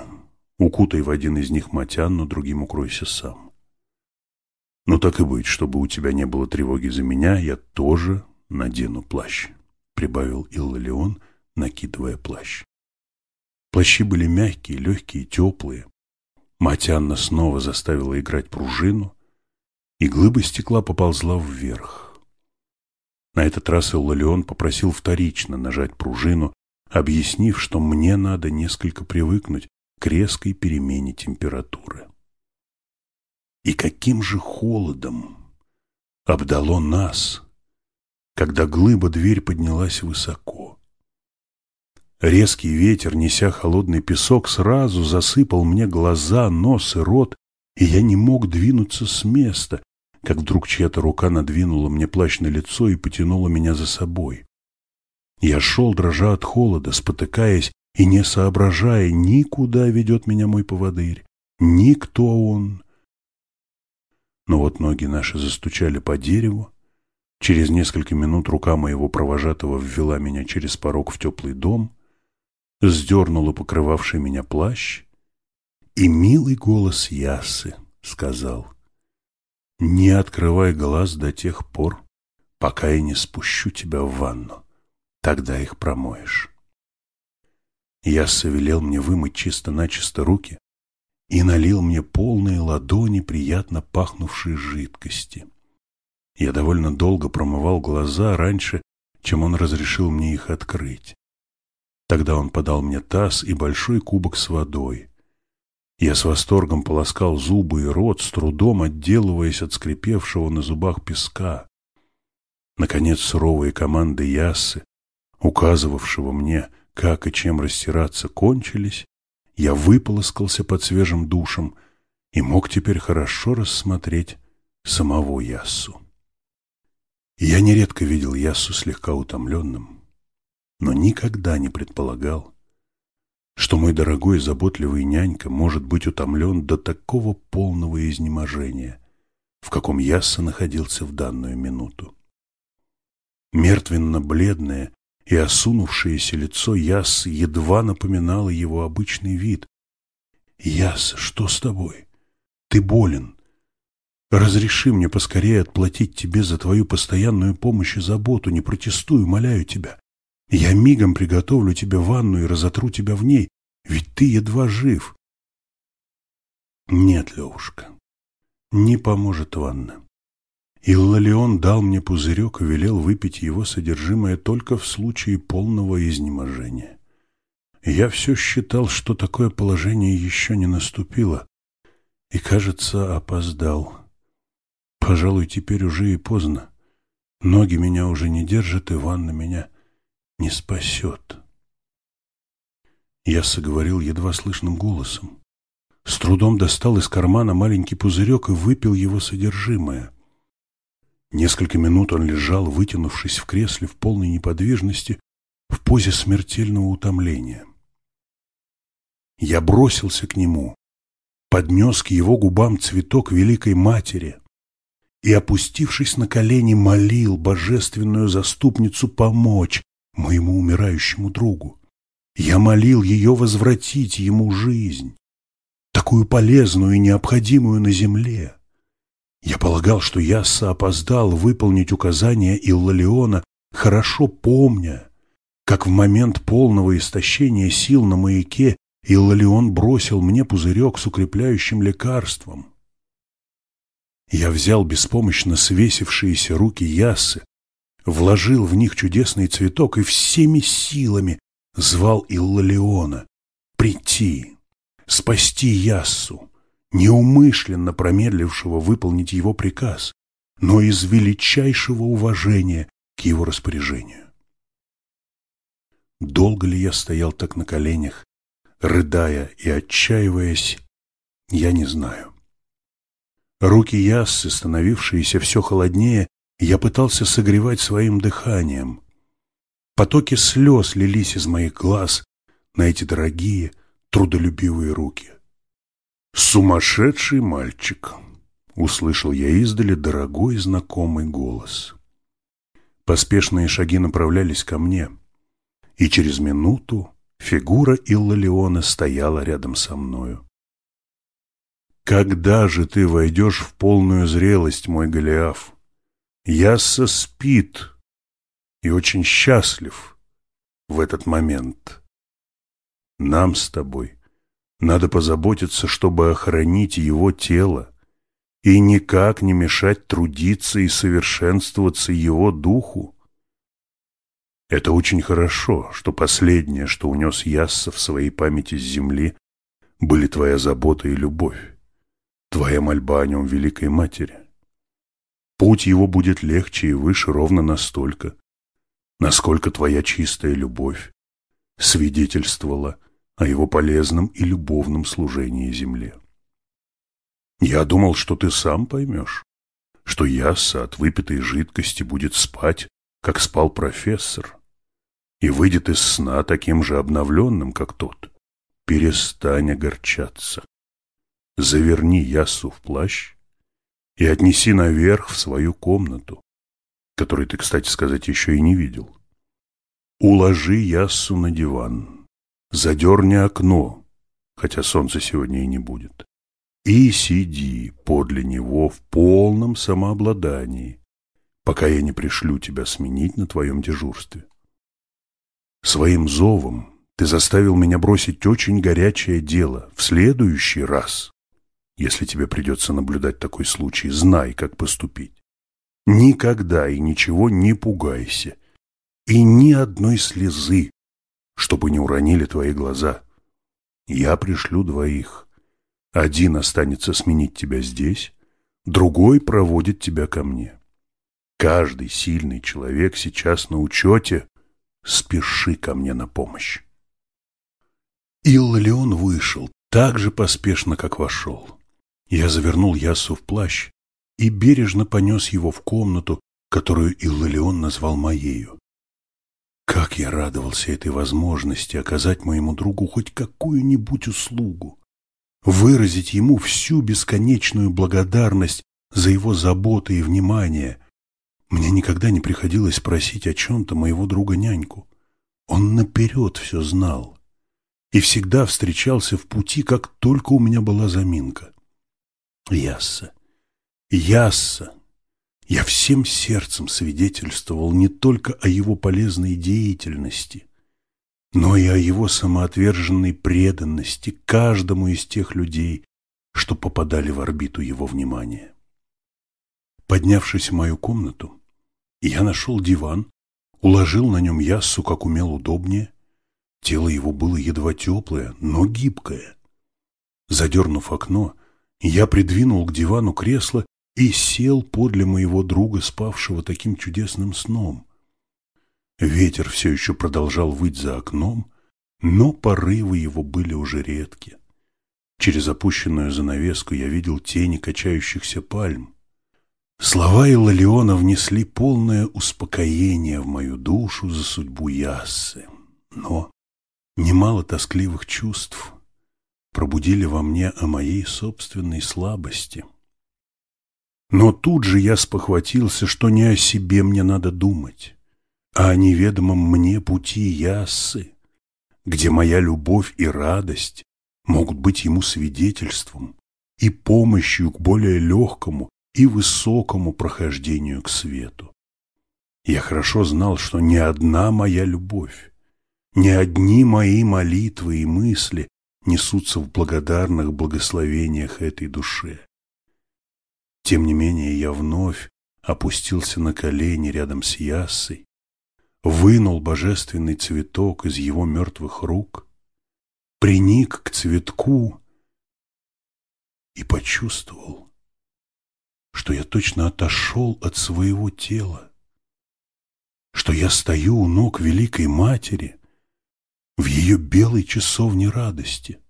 Укутай в один из них мать Анну, другим укройся сам. Ну так и быть, чтобы у тебя не было тревоги за меня, я тоже надену плащ, прибавил Иллалион, накидывая плащ. Плащи были мягкие, легкие, теплые. Мать снова заставила играть пружину, и глыба стекла поползла вверх. На этот раз Иллалион попросил вторично нажать пружину, объяснив, что мне надо несколько привыкнуть к резкой перемене температуры. И каким же холодом обдало нас, когда глыба дверь поднялась высоко. Резкий ветер, неся холодный песок, сразу засыпал мне глаза, нос и рот, и я не мог двинуться с места, как вдруг чья-то рука надвинула мне плащ на лицо и потянула меня за собой. Я шел, дрожа от холода, спотыкаясь и не соображая, никуда ведет меня мой поводырь, никто он. Но вот ноги наши застучали по дереву, через несколько минут рука моего провожатого ввела меня через порог в теплый дом, сдернула покрывавший меня плащ, и милый голос Ясы сказал — не открывай глаз до тех пор, пока я не спущу тебя в ванну. тогда их промоешь. Ясса велел мне вымыть чисто-начисто руки и налил мне полные ладони приятно пахнувшей жидкости. Я довольно долго промывал глаза раньше, чем он разрешил мне их открыть. Тогда он подал мне таз и большой кубок с водой. Я с восторгом полоскал зубы и рот, с трудом отделываясь от скрипевшего на зубах песка. Наконец суровые команды Яссы, указывавшего мне, как и чем растираться, кончились, я выполоскался под свежим душем и мог теперь хорошо рассмотреть самого Яссу. Я нередко видел Яссу слегка утомленным, но никогда не предполагал, что мой дорогой заботливый нянька может быть утомлен до такого полного изнеможения, в каком Ясса находился в данную минуту. Мертвенно-бледное и осунувшееся лицо Яссы едва напоминало его обычный вид. «Ясса, что с тобой? Ты болен. Разреши мне поскорее отплатить тебе за твою постоянную помощь и заботу. Не протестую, умоляю тебя. Я мигом приготовлю тебе ванну и разотру тебя в ней, ведь ты едва жив». «Нет, Левушка, не поможет ванна. Иллалион дал мне пузырек и велел выпить его содержимое только в случае полного изнеможения. Я все считал, что такое положение еще не наступило, и, кажется, опоздал. Пожалуй, теперь уже и поздно. Ноги меня уже не держат, и ванна меня не спасет. Я соговорил едва слышным голосом. С трудом достал из кармана маленький пузырек и выпил его содержимое. Несколько минут он лежал, вытянувшись в кресле в полной неподвижности, в позе смертельного утомления. Я бросился к нему, поднес к его губам цветок Великой Матери и, опустившись на колени, молил божественную заступницу помочь моему умирающему другу. Я молил ее возвратить ему жизнь, такую полезную и необходимую на земле. Я полагал, что Ясса опоздал выполнить указания Иллалиона, хорошо помня, как в момент полного истощения сил на маяке Иллалион бросил мне пузырек с укрепляющим лекарством. Я взял беспомощно свесившиеся руки Яссы, вложил в них чудесный цветок и всеми силами звал Иллалиона прийти, спасти Яссу неумышленно промедлившего выполнить его приказ, но из величайшего уважения к его распоряжению. Долго ли я стоял так на коленях, рыдая и отчаиваясь, я не знаю. Руки Яссы, становившиеся все холоднее, я пытался согревать своим дыханием. Потоки слез лились из моих глаз на эти дорогие, трудолюбивые руки. «Сумасшедший мальчик!» — услышал я издали дорогой знакомый голос. Поспешные шаги направлялись ко мне, и через минуту фигура Иллалиона стояла рядом со мною. «Когда же ты войдешь в полную зрелость, мой Голиаф? Ясса спит и очень счастлив в этот момент. Нам с тобой — надо позаботиться, чтобы охранить его тело и никак не мешать трудиться и совершенствоваться его духу. Это очень хорошо, что последнее, что унес Ясса в своей памяти с земли, были твоя забота и любовь, твоя мольба о нем Великой Матери. Путь его будет легче и выше ровно настолько, насколько твоя чистая любовь свидетельствовала о его полезном и любовном служении земле. Я думал, что ты сам поймешь, что Ясса от выпитой жидкости будет спать, как спал профессор, и выйдет из сна таким же обновленным, как тот. Перестань огорчаться. Заверни Яссу в плащ и отнеси наверх в свою комнату, которую ты, кстати сказать, еще и не видел. Уложи Яссу на диван, задерни окно, хотя солнца сегодня и не будет, и сиди подле него в полном самообладании, пока я не пришлю тебя сменить на твоем дежурстве. Своим зовом ты заставил меня бросить очень горячее дело. В следующий раз, если тебе придется наблюдать такой случай, знай, как поступить. Никогда и ничего не пугайся. И ни одной слезы, чтобы не уронили твои глаза. Я пришлю двоих. Один останется сменить тебя здесь, другой проводит тебя ко мне. Каждый сильный человек сейчас на учете. Спеши ко мне на помощь. Иллион вышел так же поспешно, как вошел. Я завернул Яссу в плащ и бережно понес его в комнату, которую Иллион назвал моею. Как я радовался этой возможности оказать моему другу хоть какую-нибудь услугу, выразить ему всю бесконечную благодарность за его заботы и внимание. Мне никогда не приходилось просить о чем-то моего друга-няньку. Он наперед все знал и всегда встречался в пути, как только у меня была заминка. Ясса, Ясса, я всем сердцем свидетельствовал не только о его полезной деятельности, но и о его самоотверженной преданности каждому из тех людей, что попадали в орбиту его внимания. Поднявшись в мою комнату, я нашел диван, уложил на нем яссу, как умел удобнее. Тело его было едва теплое, но гибкое. Задернув окно, я придвинул к дивану кресло и сел подле моего друга, спавшего таким чудесным сном. Ветер все еще продолжал выть за окном, но порывы его были уже редки. Через опущенную занавеску я видел тени качающихся пальм. Слова Иллиона внесли полное успокоение в мою душу за судьбу Яссы, но немало тоскливых чувств пробудили во мне о моей собственной слабости. Но тут же я спохватился, что не о себе мне надо думать, а о неведомом мне пути Яссы, где моя любовь и радость могут быть ему свидетельством и помощью к более легкому и высокому прохождению к свету. Я хорошо знал, что ни одна моя любовь, ни одни мои молитвы и мысли несутся в благодарных благословениях этой душе. Тем не менее я вновь опустился на колени рядом с Яссой, вынул божественный цветок из его мертвых рук, приник к цветку и почувствовал, что я точно отошел от своего тела, что я стою у ног Великой Матери в ее белой часовне радости.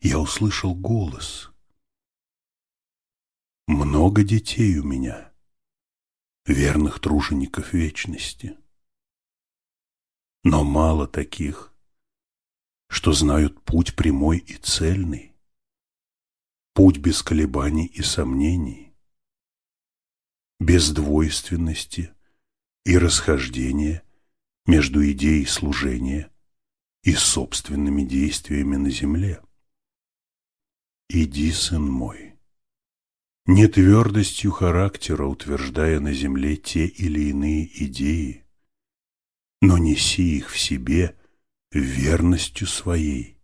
Я услышал голос — много детей у меня, верных тружеников вечности. Но мало таких, что знают путь прямой и цельный, путь без колебаний и сомнений, без двойственности и расхождения между идеей служения и собственными действиями на земле. Иди, сын мой, не твердостью характера утверждая на земле те или иные идеи, но неси их в себе верностью своей,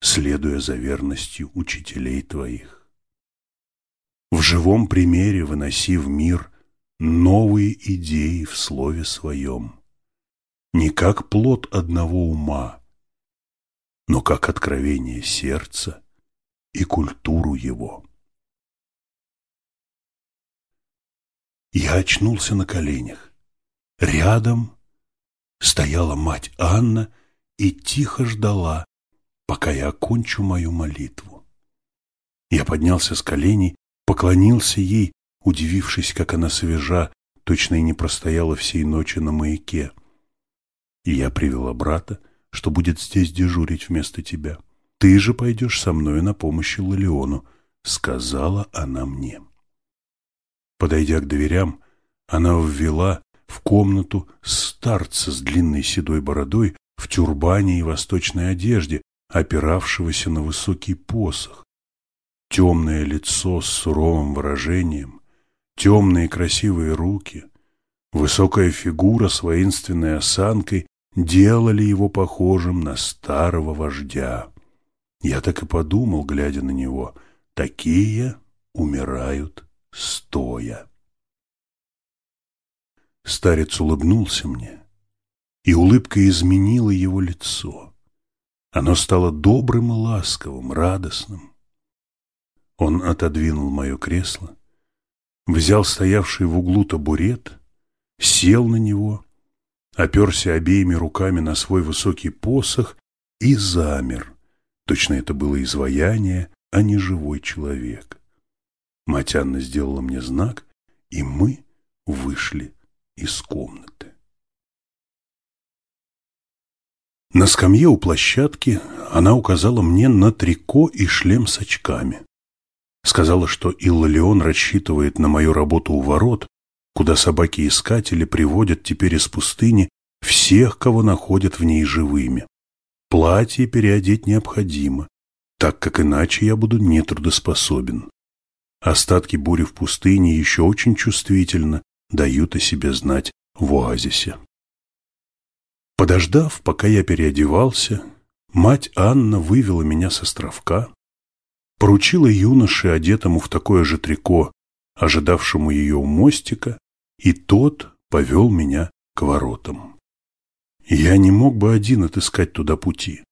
следуя за верностью учителей твоих. В живом примере выноси в мир новые идеи в слове своем, не как плод одного ума, но как откровение сердца и культуру его. Я очнулся на коленях. Рядом стояла мать Анна и тихо ждала, пока я окончу мою молитву. Я поднялся с коленей, поклонился ей, удивившись, как она свежа, точно и не простояла всей ночи на маяке. И я привела брата, что будет здесь дежурить вместо тебя. Ты же пойдешь со мной на помощь Лалиону, сказала она мне. Подойдя к дверям, она ввела в комнату старца с длинной седой бородой в тюрбане и восточной одежде, опиравшегося на высокий посох. Темное лицо с суровым выражением, темные красивые руки, Высокая фигура с воинственной осанкой делали его похожим на старого вождя. Я так и подумал, глядя на него, такие умирают стоя. Старец улыбнулся мне, и улыбка изменила его лицо. Оно стало добрым и ласковым, радостным. Он отодвинул мое кресло, взял стоявший в углу табурет, сел на него, оперся обеими руками на свой высокий посох и замер. Точно это было изваяние, а не живой человек. Мать Анна сделала мне знак, и мы вышли из комнаты. На скамье у площадки она указала мне на трико и шлем с очками. Сказала, что Иллалион рассчитывает на мою работу у ворот, куда собаки-искатели приводят теперь из пустыни всех, кого находят в ней живыми. Платье переодеть необходимо, так как иначе я буду нетрудоспособен. Остатки бури в пустыне еще очень чувствительно дают о себе знать в оазисе. Подождав, пока я переодевался, мать Анна вывела меня с островка, поручила юноше, одетому в такое же трико, ожидавшему ее у мостика, и тот повел меня к воротам. Я не мог бы один отыскать туда пути,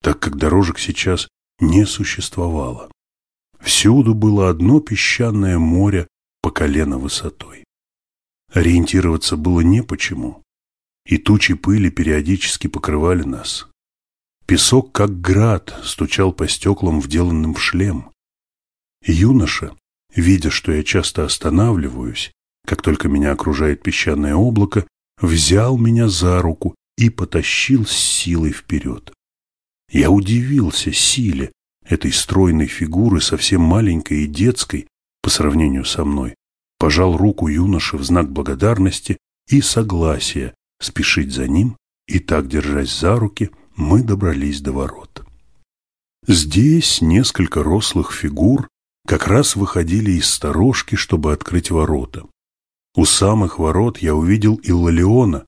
так как дорожек сейчас не существовало. Всюду было одно песчаное море по колено высотой. Ориентироваться было не почему, и тучи пыли периодически покрывали нас. Песок, как град, стучал по стеклам, вделанным в шлем. Юноша, видя, что я часто останавливаюсь, как только меня окружает песчаное облако, взял меня за руку и потащил с силой вперед. Я удивился силе этой стройной фигуры, совсем маленькой и детской по сравнению со мной, пожал руку юноши в знак благодарности и согласия спешить за ним, и так, держась за руки, мы добрались до ворот. Здесь несколько рослых фигур как раз выходили из сторожки, чтобы открыть ворота. У самых ворот я увидел Иллалиона,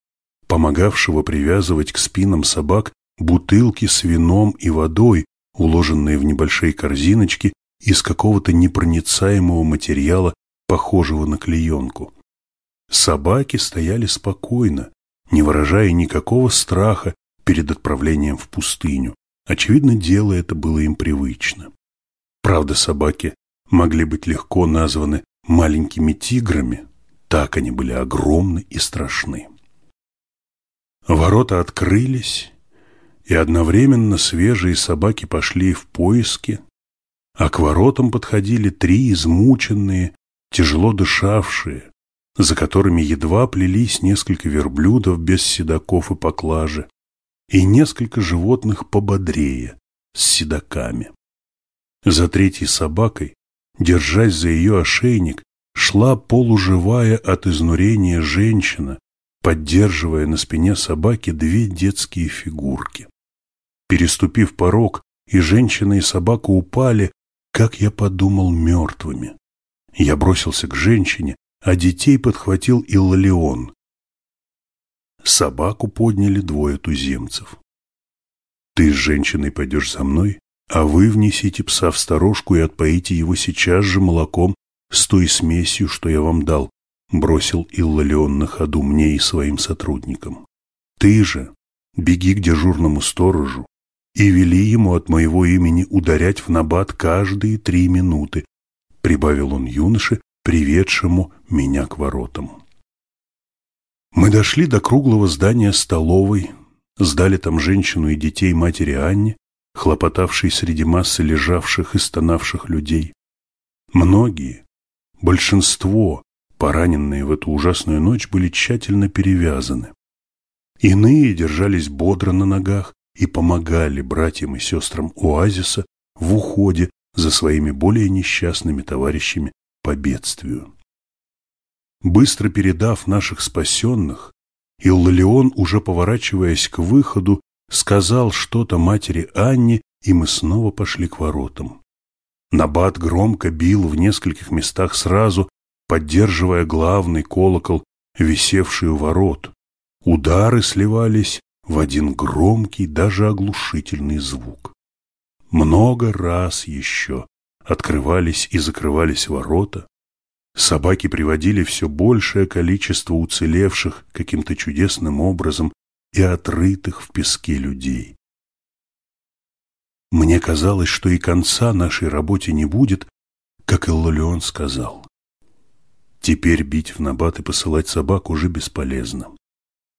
помогавшего привязывать к спинам собак бутылки с вином и водой, уложенные в небольшие корзиночки из какого-то непроницаемого материала, похожего на клеенку. Собаки стояли спокойно, не выражая никакого страха перед отправлением в пустыню. Очевидно, дело это было им привычно. Правда, собаки могли быть легко названы маленькими тиграми, так они были огромны и страшны. Ворота открылись, и одновременно свежие собаки пошли в поиски, а к воротам подходили три измученные, тяжело дышавшие, за которыми едва плелись несколько верблюдов без седаков и поклажи, и несколько животных пободрее, с седаками. За третьей собакой, держась за ее ошейник, шла полуживая от изнурения женщина, поддерживая на спине собаки две детские фигурки. Переступив порог, и женщина, и собака упали, как я подумал, мертвыми. Я бросился к женщине, а детей подхватил Иллалион. Собаку подняли двое туземцев. «Ты с женщиной пойдешь за мной, а вы внесите пса в сторожку и отпоите его сейчас же молоком с той смесью, что я вам дал», бросил Иллалион на ходу мне и своим сотрудникам. «Ты же беги к дежурному сторожу и вели ему от моего имени ударять в набат каждые три минуты», прибавил он юноше, приведшему меня к воротам. Мы дошли до круглого здания столовой, сдали там женщину и детей матери Анне, хлопотавшей среди массы лежавших и стонавших людей. Многие, большинство, пораненные в эту ужасную ночь, были тщательно перевязаны. Иные держались бодро на ногах и помогали братьям и сестрам оазиса в уходе за своими более несчастными товарищами по бедствию. Быстро передав наших спасенных, Иллалион, уже поворачиваясь к выходу, сказал что-то матери Анне, и мы снова пошли к воротам. Набат громко бил в нескольких местах сразу, поддерживая главный колокол висевшие у ворот. Удары сливались в один громкий, даже оглушительный звук. Много раз еще открывались и закрывались ворота, собаки приводили все большее количество уцелевших каким-то чудесным образом и отрытых в песке людей. Мне казалось, что и конца нашей работе не будет, как Иллалион сказал. Теперь бить в набат и посылать собак уже бесполезно.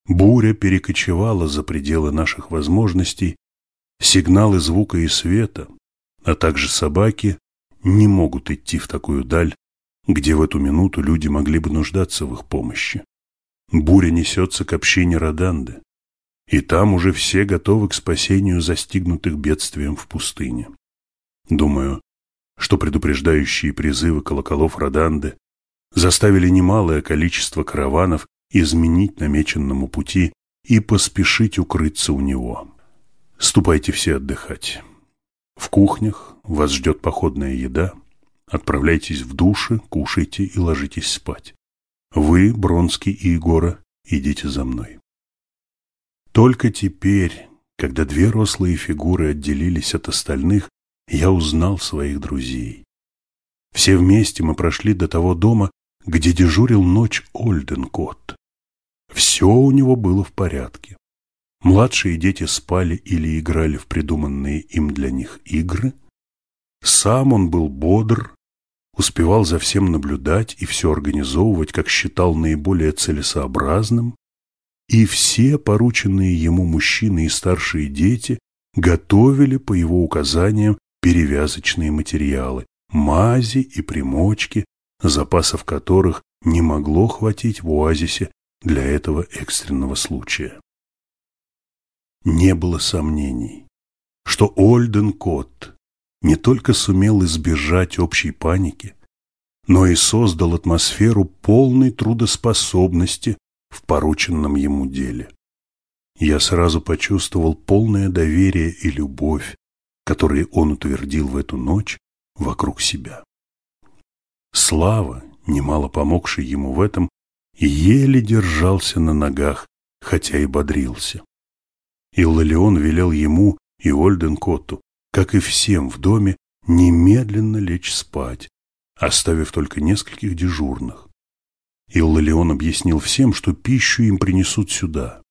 Буря перекочевала за пределы наших возможностей, сигналы звука и света, а также собаки не могут идти в такую даль, где в эту минуту люди могли бы нуждаться в их помощи. Буря несется к общине Роданды, и там уже все готовы к спасению застигнутых бедствием в пустыне. Думаю, что предупреждающие призывы колоколов Роданды заставили немалое количество караванов изменить намеченному пути и поспешить укрыться у него. Ступайте все отдыхать. В кухнях вас ждет походная еда. Отправляйтесь в души, кушайте и ложитесь спать. Вы, Бронский и Егора, идите за мной. Только теперь, когда две рослые фигуры отделились от остальных, я узнал своих друзей. Все вместе мы прошли до того дома, где дежурил ночь Ольденкот. Все у него было в порядке. Младшие дети спали или играли в придуманные им для них игры. Сам он был бодр, успевал за всем наблюдать и все организовывать, как считал наиболее целесообразным, и все порученные ему мужчины и старшие дети готовили по его указаниям перевязочные материалы, мази и примочки, запасов которых не могло хватить в оазисе для этого экстренного случая. Не было сомнений, что Ольден Кот не только сумел избежать общей паники, но и создал атмосферу полной трудоспособности в порученном ему деле. Я сразу почувствовал полное доверие и любовь, которые он утвердил в эту ночь вокруг себя. Слава, немало помогший ему в этом, еле держался на ногах, хотя и бодрился. Иллалион велел ему и Ольденкотту, как и всем в доме, немедленно лечь спать, оставив только нескольких дежурных. Иллалион объяснил всем, что пищу им принесут сюда,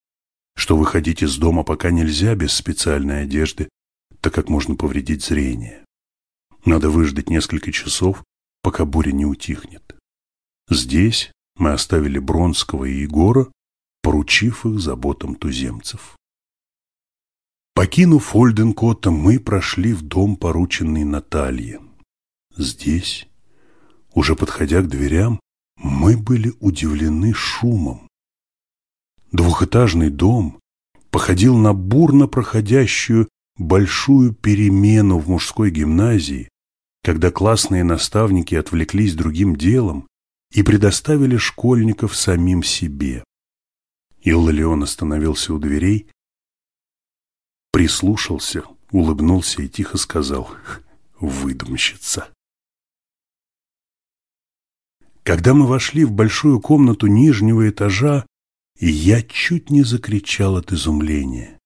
что выходить из дома пока нельзя без специальной одежды, так как можно повредить зрение. Надо выждать несколько часов, пока буря не утихнет. Здесь мы оставили Бронского и Егора, поручив их заботам туземцев. Покинув Ольденкота, мы прошли в дом, порученный Наталье. Здесь, уже подходя к дверям, мы были удивлены шумом. Двухэтажный дом походил на бурно проходящую большую перемену в мужской гимназии, когда классные наставники отвлеклись другим делом и предоставили школьников самим себе. Иллалион остановился у дверей, прислушался, улыбнулся и тихо сказал «Выдумщица». Когда мы вошли в большую комнату нижнего этажа, я чуть не закричал от изумления.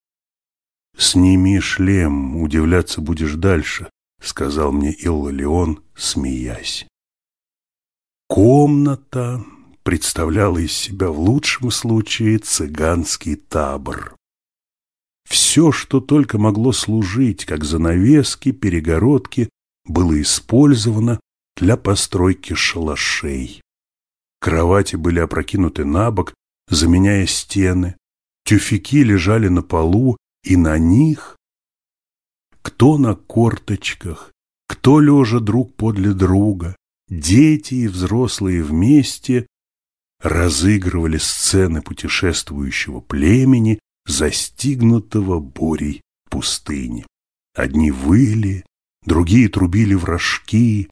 «Сними шлем, удивляться будешь дальше», — сказал мне Иллалион, смеясь. Комната представляла из себя в лучшем случае цыганский табор. Все, что только могло служить, как занавески, перегородки, было использовано для постройки шалашей. Кровати были опрокинуты на бок, заменяя стены, тюфяки лежали на полу, и на них, кто на корточках, кто лежа друг подле друга, дети и взрослые вместе разыгрывали сцены путешествующего племени, застигнутого бурей пустыни. Одни выли, другие трубили в рожки,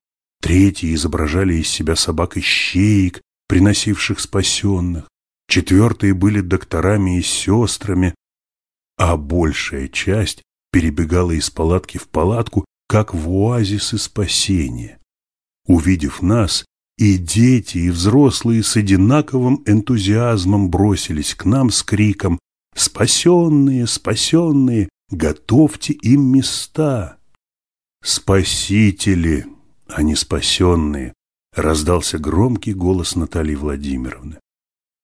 третьи изображали из себя собак и щеек, приносивших спасенных, четвертые были докторами и сестрами, а большая часть перебегала из палатки в палатку, как в оазисы спасения. Увидев нас, И дети, и взрослые с одинаковым энтузиазмом бросились к нам с криком «Спасенные, спасенные, готовьте им места!» «Спасители, а не спасенные!» раздался громкий голос Натальи Владимировны.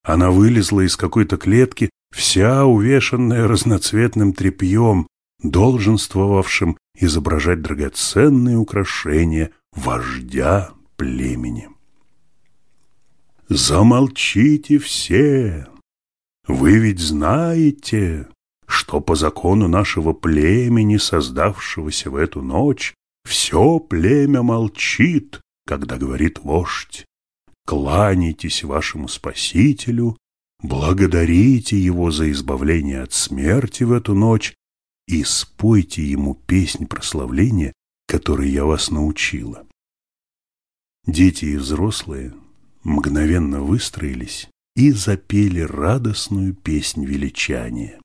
Она вылезла из какой-то клетки, вся увешанная разноцветным тряпьем, долженствовавшим изображать драгоценные украшения вождя племени. Замолчите все! Вы ведь знаете, что по закону нашего племени, создавшегося в эту ночь, все племя молчит, когда говорит вождь. Кланяйтесь вашему Спасителю, благодарите Его за избавление от смерти в эту ночь и спойте Ему песнь прославления, которой я вас научила. Дети и взрослые мгновенно выстроились и запели радостную песнь величания.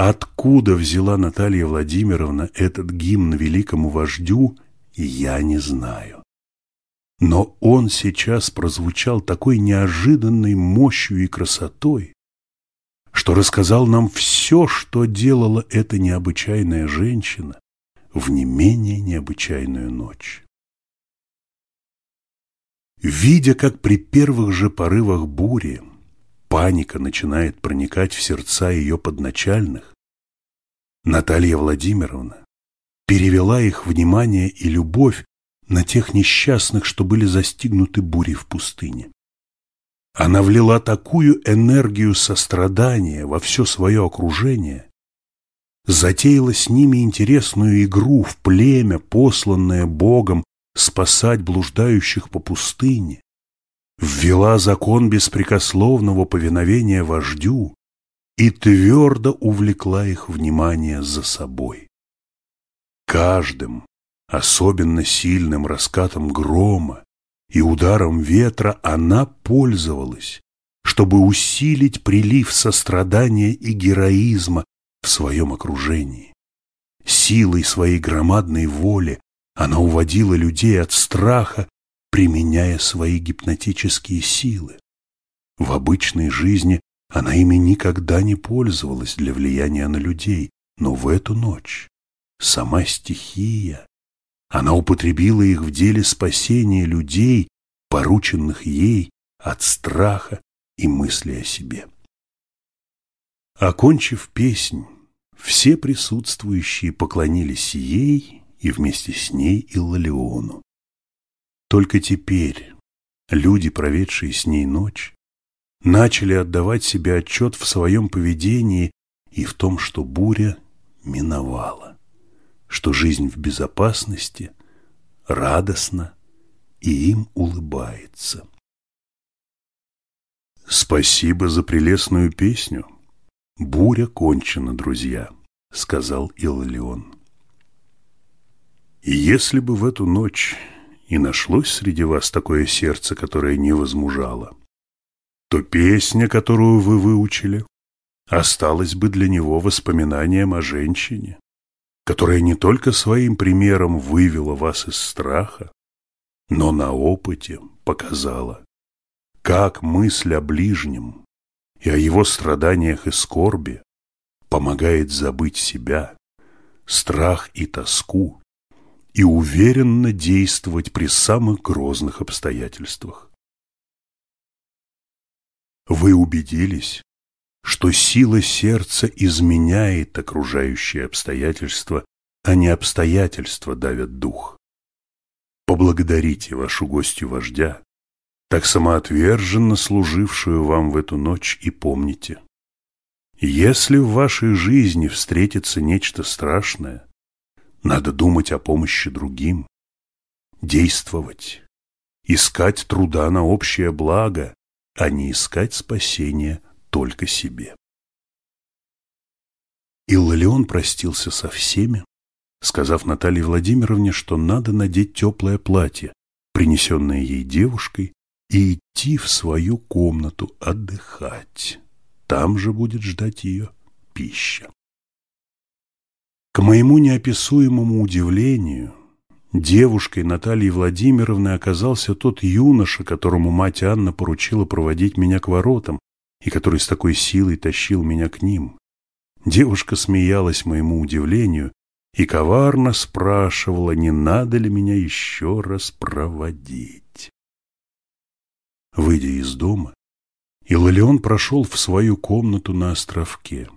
Откуда взяла Наталья Владимировна этот гимн великому вождю, я не знаю. Но он сейчас прозвучал такой неожиданной мощью и красотой, что рассказал нам все, что делала эта необычайная женщина в не менее необычайную ночь. Видя, как при первых же порывах бури паника начинает проникать в сердца ее подначальных, Наталья Владимировна перевела их внимание и любовь на тех несчастных, что были застигнуты бурей в пустыне. Она влила такую энергию сострадания во все свое окружение, затеяла с ними интересную игру в племя, посланное Богом спасать блуждающих по пустыне, ввела закон беспрекословного повиновения вождю и твердо увлекла их внимание за собой. Каждым, особенно сильным раскатом грома и ударом ветра она пользовалась, чтобы усилить прилив сострадания и героизма в своем окружении. Силой своей громадной воли она уводила людей от страха, применяя свои гипнотические силы. В обычной жизни она ими никогда не пользовалась для влияния на людей, но в эту ночь сама стихия. Она употребила их в деле спасения людей, порученных ей от страха и мысли о себе. Окончив песнь, все присутствующие поклонились ей и вместе с ней Иллалиону. Только теперь люди, проведшие с ней ночь, начали отдавать себе отчет в своем поведении и в том, что буря миновала что жизнь в безопасности, радостна и им улыбается. «Спасибо за прелестную песню. Буря кончена, друзья», — сказал Иллион. «И если бы в эту ночь и нашлось среди вас такое сердце, которое не возмужало, то песня, которую вы выучили, осталась бы для него воспоминанием о женщине, которая не только своим примером вывела вас из страха, но на опыте показала, как мысль о ближнем и о его страданиях и скорби помогает забыть себя, страх и тоску и уверенно действовать при самых грозных обстоятельствах. Вы убедились, что сила сердца изменяет окружающие обстоятельства, а не обстоятельства давят дух. Поблагодарите вашу гостью вождя, так самоотверженно служившую вам в эту ночь, и помните, если в вашей жизни встретится нечто страшное, надо думать о помощи другим, действовать, искать труда на общее благо, а не искать спасения только себе. Иллалион простился со всеми, сказав Наталье Владимировне, что надо надеть теплое платье, принесенное ей девушкой, и идти в свою комнату отдыхать. Там же будет ждать ее пища. К моему неописуемому удивлению, Девушкой Натальей Владимировной оказался тот юноша, которому мать Анна поручила проводить меня к воротам и который с такой силой тащил меня к ним. Девушка смеялась моему удивлению и коварно спрашивала, не надо ли меня еще раз проводить. Выйдя из дома, Иллион прошел в свою комнату на островке.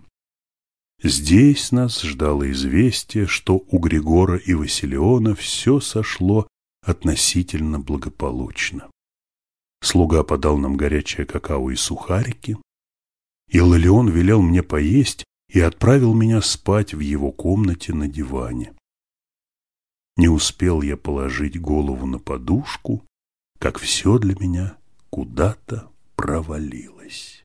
Здесь нас ждало известие, что у Григора и Василиона все сошло относительно благополучно. Слуга подал нам горячее какао и сухарики. Иллион велел мне поесть и отправил меня спать в его комнате на диване. Не успел я положить голову на подушку, как все для меня куда-то провалилось.